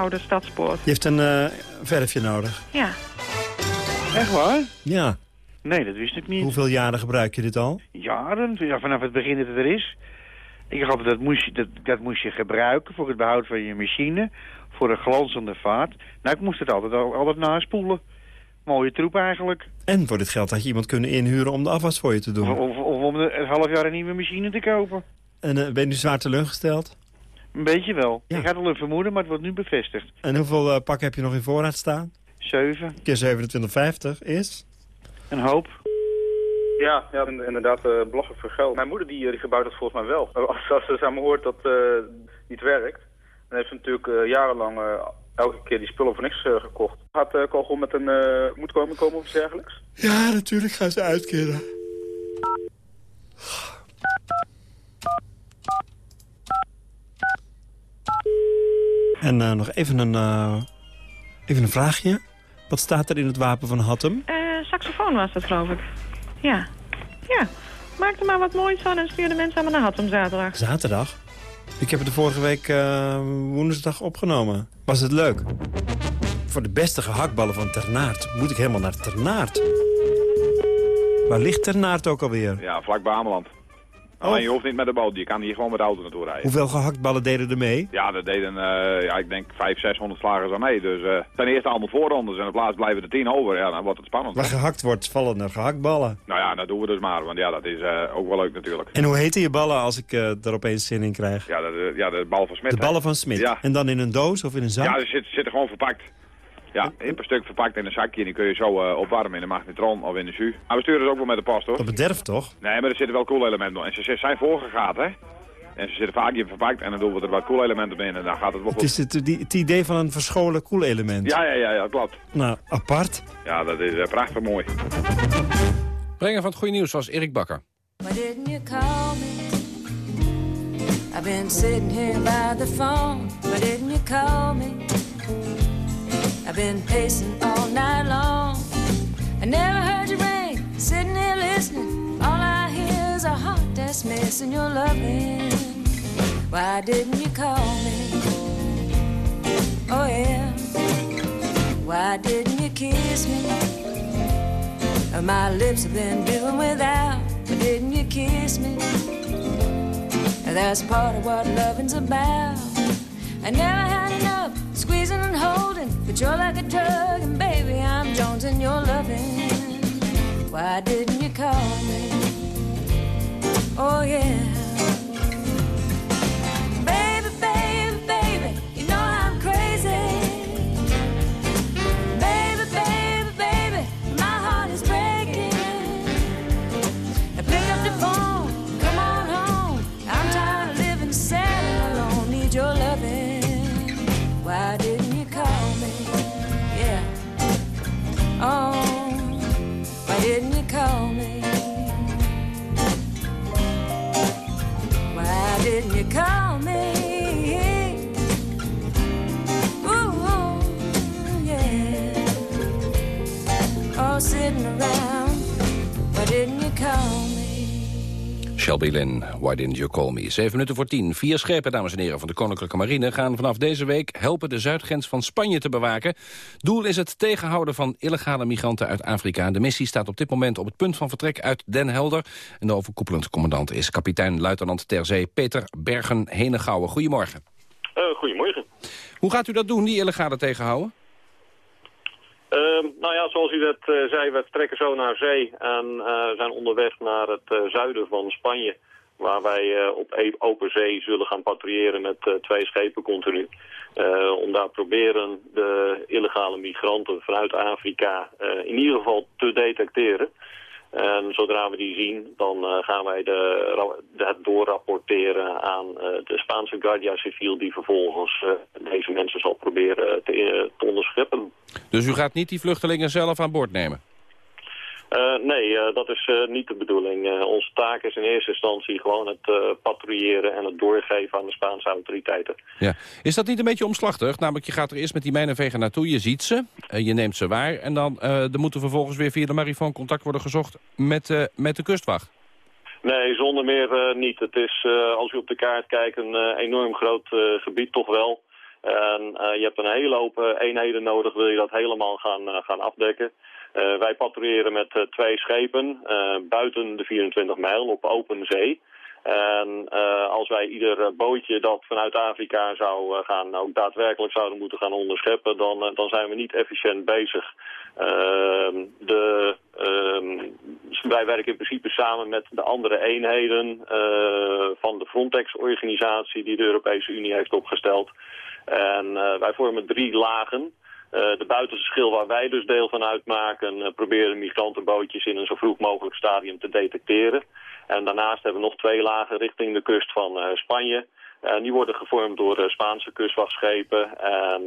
oude stadspoort. Je heeft een eh, verfje nodig. Ja. Echt waar? Ja. Nee, dat wist ik niet. Hoeveel jaren gebruik je dit al? Jaren, ja, vanaf het begin dat het er is. Ik altijd, dat moest, je, dat, dat moest je gebruiken voor het behoud van je machine. Voor een glanzende vaat. Nou, ik moest het altijd, al- altijd naspoelen. Mooie troep eigenlijk. En voor dit geld had je iemand kunnen inhuren om de afwas voor je te doen. Of, om een half jaar een nieuwe machine te kopen. En eh, ben je nu zwaar teleurgesteld? Een beetje wel. Ik had al een vermoeden, maar het wordt nu bevestigd. En hoeveel eh, pakken heb je nog in voorraad staan? Zeven. Keer 27,50 is? Een hoop. Ja, ja in- inderdaad, eh belachelijk veel geld. Mijn moeder die, eh, die gebruikt het volgens mij wel. Als, als ze aan me hoort dat het niet werkt, dan heeft ze natuurlijk eh, jarenlang elke keer die spullen voor niks eh, gekocht. Gaat uh, Kogel met een eh moet komen, komen of iets dergelijks? Ja, natuurlijk gaan ze uitkeren. En nog even een, eh, even een vraagje. Wat staat er in het wapen van Hattem? Eh, saxofoon was dat, geloof ik. Ja. Ja. Maak er maar wat moois van en stuur de mensen aan me naar Hattem zaterdag. Zaterdag? Ik heb het de vorige week eh, woensdag opgenomen. Was het leuk? Voor de beste gehaktballen van Ternaert moet ik helemaal naar Ternaert. Waar ligt Ternaert ook alweer? Ja, vlakbij Ameland. Alleen je hoeft niet met de boot, je kan hier gewoon met de auto naartoe rijden. Hoeveel gehaktballen deden er mee? Ja, dat deden, eh, ja, ik denk 500, 600 slagers aan mee. Dus eh, het zijn eerst allemaal voorrondes en op laatst blijven er 10 over. Ja, dan wordt het spannend. Waar gehakt wordt, vallen er gehaktballen. Nou ja, dat doen we dus maar, want ja, dat is eh, ook wel leuk natuurlijk. En hoe heten je ballen als ik eh, er opeens zin in krijg? Ja, de, ja, de bal van Smit. De hè. ballen van Smit. Ja, En dan in een doos of in een zak? ja ze zitten, zitten gewoon verpakt. Ja, in per stuk verpakt in een zakje en die kun je zo eh, opwarmen in de magnetron of in de jus. Maar we sturen ze ook wel met de post hoor. Op het derf toch? Nee, maar er zitten wel koelelementen in. En ze zijn voorgegaat hè. En ze zitten vaak in verpakt en dan doen we er wat koelelementen in en dan gaat het wel Het goed. is het, die- het idee van een verscholen koelelement. Ja, ja, ja, ja, klopt. Nou, apart. Ja, dat is eh, prachtig mooi. Brenger van het goede nieuws was Erik Bakker. Why didn't you call me? I've been sitting here by the phone. Why didn't you call me? I've been pacing all night long. I never heard you ring. Sitting here listening. All I hear is a heart that's missing your loving. Why didn't you call me? Oh yeah. Why didn't you kiss me? Oh, my lips have been doing without. Why didn't you kiss me? That's part of what loving's about. I never had enough squeezing and holding, but you're like a drug, and baby, I'm Jones and you're loving. Why didn't you call me? Oh yeah. Lynn, Why Didn't You Call Me? Zeven minuten voor tien. Vier schepen, dames en heren, van de Koninklijke Marine... gaan vanaf deze week helpen de zuidgrens van Spanje te bewaken. Doel is het tegenhouden van illegale migranten uit Afrika. De missie staat op dit moment op het punt van vertrek uit Den Helder. En de overkoepelend commandant is kapitein-luitenant ter zee Peter Bergen-Henegouwen. Goedemorgen. Eh, goedemorgen. Hoe gaat u dat doen, die illegale tegenhouden? Ehm, nou ja, zoals u net eh, zei, we trekken zo naar zee en eh, zijn onderweg naar het eh, zuiden van Spanje. Waar wij op e- open zee zullen gaan patrouilleren met twee schepen continu. Om daar proberen de illegale migranten vanuit Afrika in ieder geval te detecteren. En zodra we die zien, dan eh, gaan wij de, de- het doorrapporteren aan eh, de Spaanse Guardia Civil... die vervolgens eh, deze mensen zal proberen te onderscheppen. Dus u gaat niet die vluchtelingen zelf aan boord nemen? Uh, nee, uh, dat is uh, niet de bedoeling. onze taak is in eerste instantie gewoon het patrouilleren en het doorgeven aan de Spaanse autoriteiten. Ja. Is dat niet een beetje omslachtig? Namelijk, je gaat er eerst met die mijnenveger naartoe, je ziet ze, je neemt ze waar... en dan er moeten vervolgens weer via de marifoon contact worden gezocht met, met de kustwacht. Nee, zonder meer niet. Het is, als u op de kaart kijkt, een enorm groot gebied toch wel... En je hebt een hele hoop eenheden nodig, wil je dat helemaal gaan, gaan afdekken. Uh, wij patrouilleren met uh, twee schepen uh, buiten de 24 mijl op open zee. En als wij ieder bootje dat vanuit Afrika zou gaan, ook daadwerkelijk zouden moeten gaan onderscheppen, dan, dan zijn we niet efficiënt bezig. Ehm, de, ehm, wij werken in principe samen met de andere eenheden van de Frontex-organisatie die de Europese Unie heeft opgesteld. En wij vormen drie lagen. Uh, de buitenste schil waar wij dus deel van uitmaken... Uh, proberen migrantenbootjes in een zo vroeg mogelijk stadium te detecteren. En daarnaast hebben we nog twee lagen richting de kust van uh, Spanje... En die worden gevormd door Spaanse kustwachtschepen en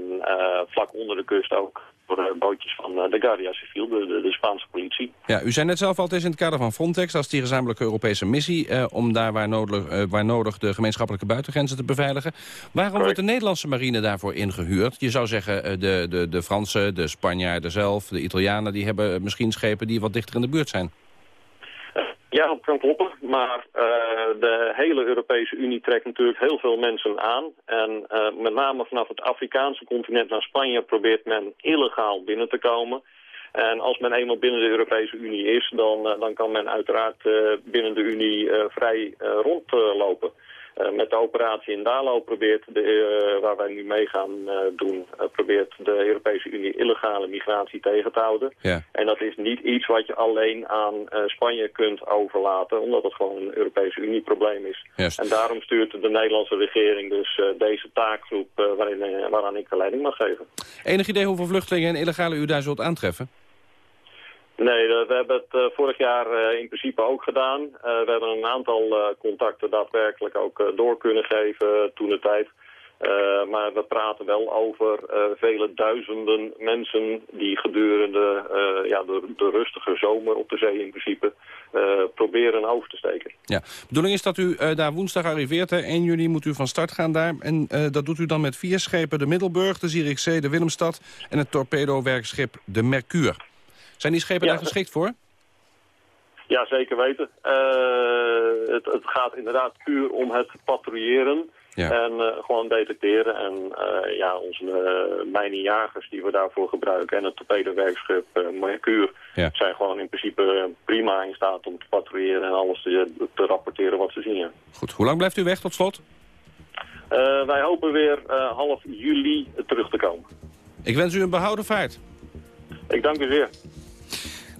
vlak onder de kust ook door bootjes van de Guardia Civil, de, de, Spaanse politie. Ja, u zei net zelf al, het is in het kader van Frontex, als die gezamenlijke Europese missie, eh, om daar waar nodig, eh, waar nodig de gemeenschappelijke buitengrenzen te beveiligen. Waarom wordt de Nederlandse marine daarvoor ingehuurd? Je zou zeggen, de, de, de Fransen, de Spanjaarden zelf, de Italianen, die hebben misschien schepen die wat dichter in de buurt zijn. Ja, dat kan kloppen. Maar uh, de hele Europese Unie trekt natuurlijk heel veel mensen aan. En uh, met name vanaf het Afrikaanse continent naar Spanje probeert men illegaal binnen te komen. En als men eenmaal binnen de Europese Unie is, dan, uh, dan kan men uiteraard binnen de Unie vrij rondlopen. Uh, met de operatie in Dalo probeert, de, uh, waar wij nu mee gaan uh, doen, probeert de Europese Unie illegale migratie tegen te houden. Ja. En dat is niet iets wat je alleen aan Spanje kunt overlaten, omdat het gewoon een Europese Unie probleem is. En daarom stuurt de Nederlandse regering dus deze taakgroep waarin, waaraan ik de leiding mag geven. Enig idee hoeveel vluchtelingen en illegale u daar zult aantreffen? Nee, we hebben het uh, vorig jaar uh, in principe ook gedaan. We hebben een aantal contacten daadwerkelijk ook door kunnen geven toen de tijd. maar we praten wel over vele duizenden mensen die gedurende ja, de, de, rustige zomer op de zee in principe proberen over te steken. Ja, de bedoeling is dat u daar woensdag arriveert. Hè? 1 juli moet u van start gaan daar. En dat doet u dan met vier schepen. De Middelburg, de Zierikzee, de Willemstad en het torpedo-werkschip de Mercure. Zijn die schepen ja, daar geschikt voor? Ja, zeker weten. Uh, het, het, gaat inderdaad puur om het patrouilleren ja. en uh, gewoon detecteren. En uh, ja, onze mijnenjagers die we daarvoor gebruiken en het torpedowerkschip Mercure ja. zijn gewoon in principe prima in staat om te patrouilleren en alles te, te rapporteren wat ze zien. Ja. Goed, hoe lang blijft u weg tot slot? wij hopen weer half juli terug te komen. Ik wens u een behouden vaart. Ik dank u zeer.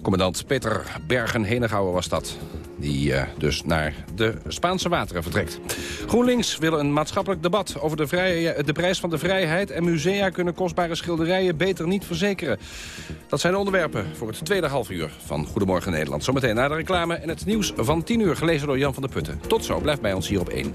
Commandant Peter Bergen-Henegouwer was dat. Die uh, dus naar de Spaanse wateren vertrekt. GroenLinks wil een maatschappelijk debat over de, vrije, de prijs van de vrijheid... en musea kunnen kostbare schilderijen beter niet verzekeren. Dat zijn de onderwerpen voor het tweede half uur van Goedemorgen Nederland. Zometeen na de reclame en het nieuws van 10 uur, gelezen door Jan van der Putten. Tot zo, blijf bij ons hier op 1.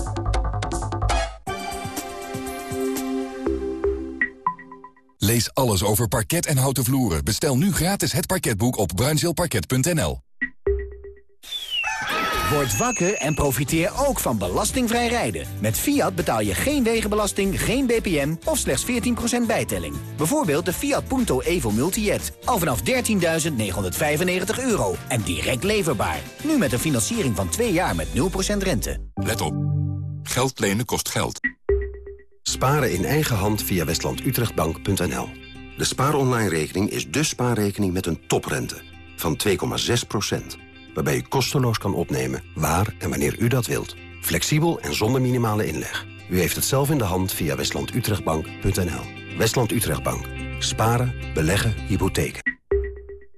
Lees alles over parket en houten vloeren. Bestel nu gratis het parketboek op bruinzeelparket.nl. Word wakker en profiteer ook van belastingvrij rijden. Met Fiat betaal je geen wegenbelasting, geen BPM of slechts 14% bijtelling. Bijvoorbeeld de Fiat Punto Evo Multijet. Al vanaf 13.995 euro en direct leverbaar. Nu met een financiering van 2 jaar met 0% rente. Let op. Geld lenen kost geld. Sparen in eigen hand via westlandutrechtbank.nl. De spaaronline-rekening is de spaarrekening met een toprente van 2,6% waarbij u kosteloos kan opnemen waar en wanneer u dat wilt. Flexibel en zonder minimale inleg. U heeft het zelf in de hand via westlandutrechtbank.nl. Westland Utrechtbank. Sparen, beleggen, hypotheken.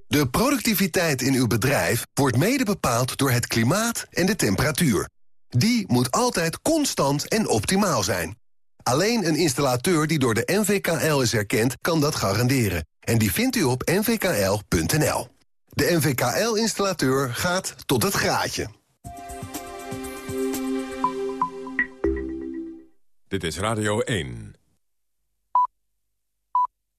De productiviteit in uw bedrijf wordt mede bepaald door het klimaat en de temperatuur. Die moet altijd constant en optimaal zijn. Alleen een installateur die door de NVKL is erkend, kan dat garanderen. En die vindt u op nvkl.nl. De NVKL-installateur gaat tot het graadje. Dit is Radio 1.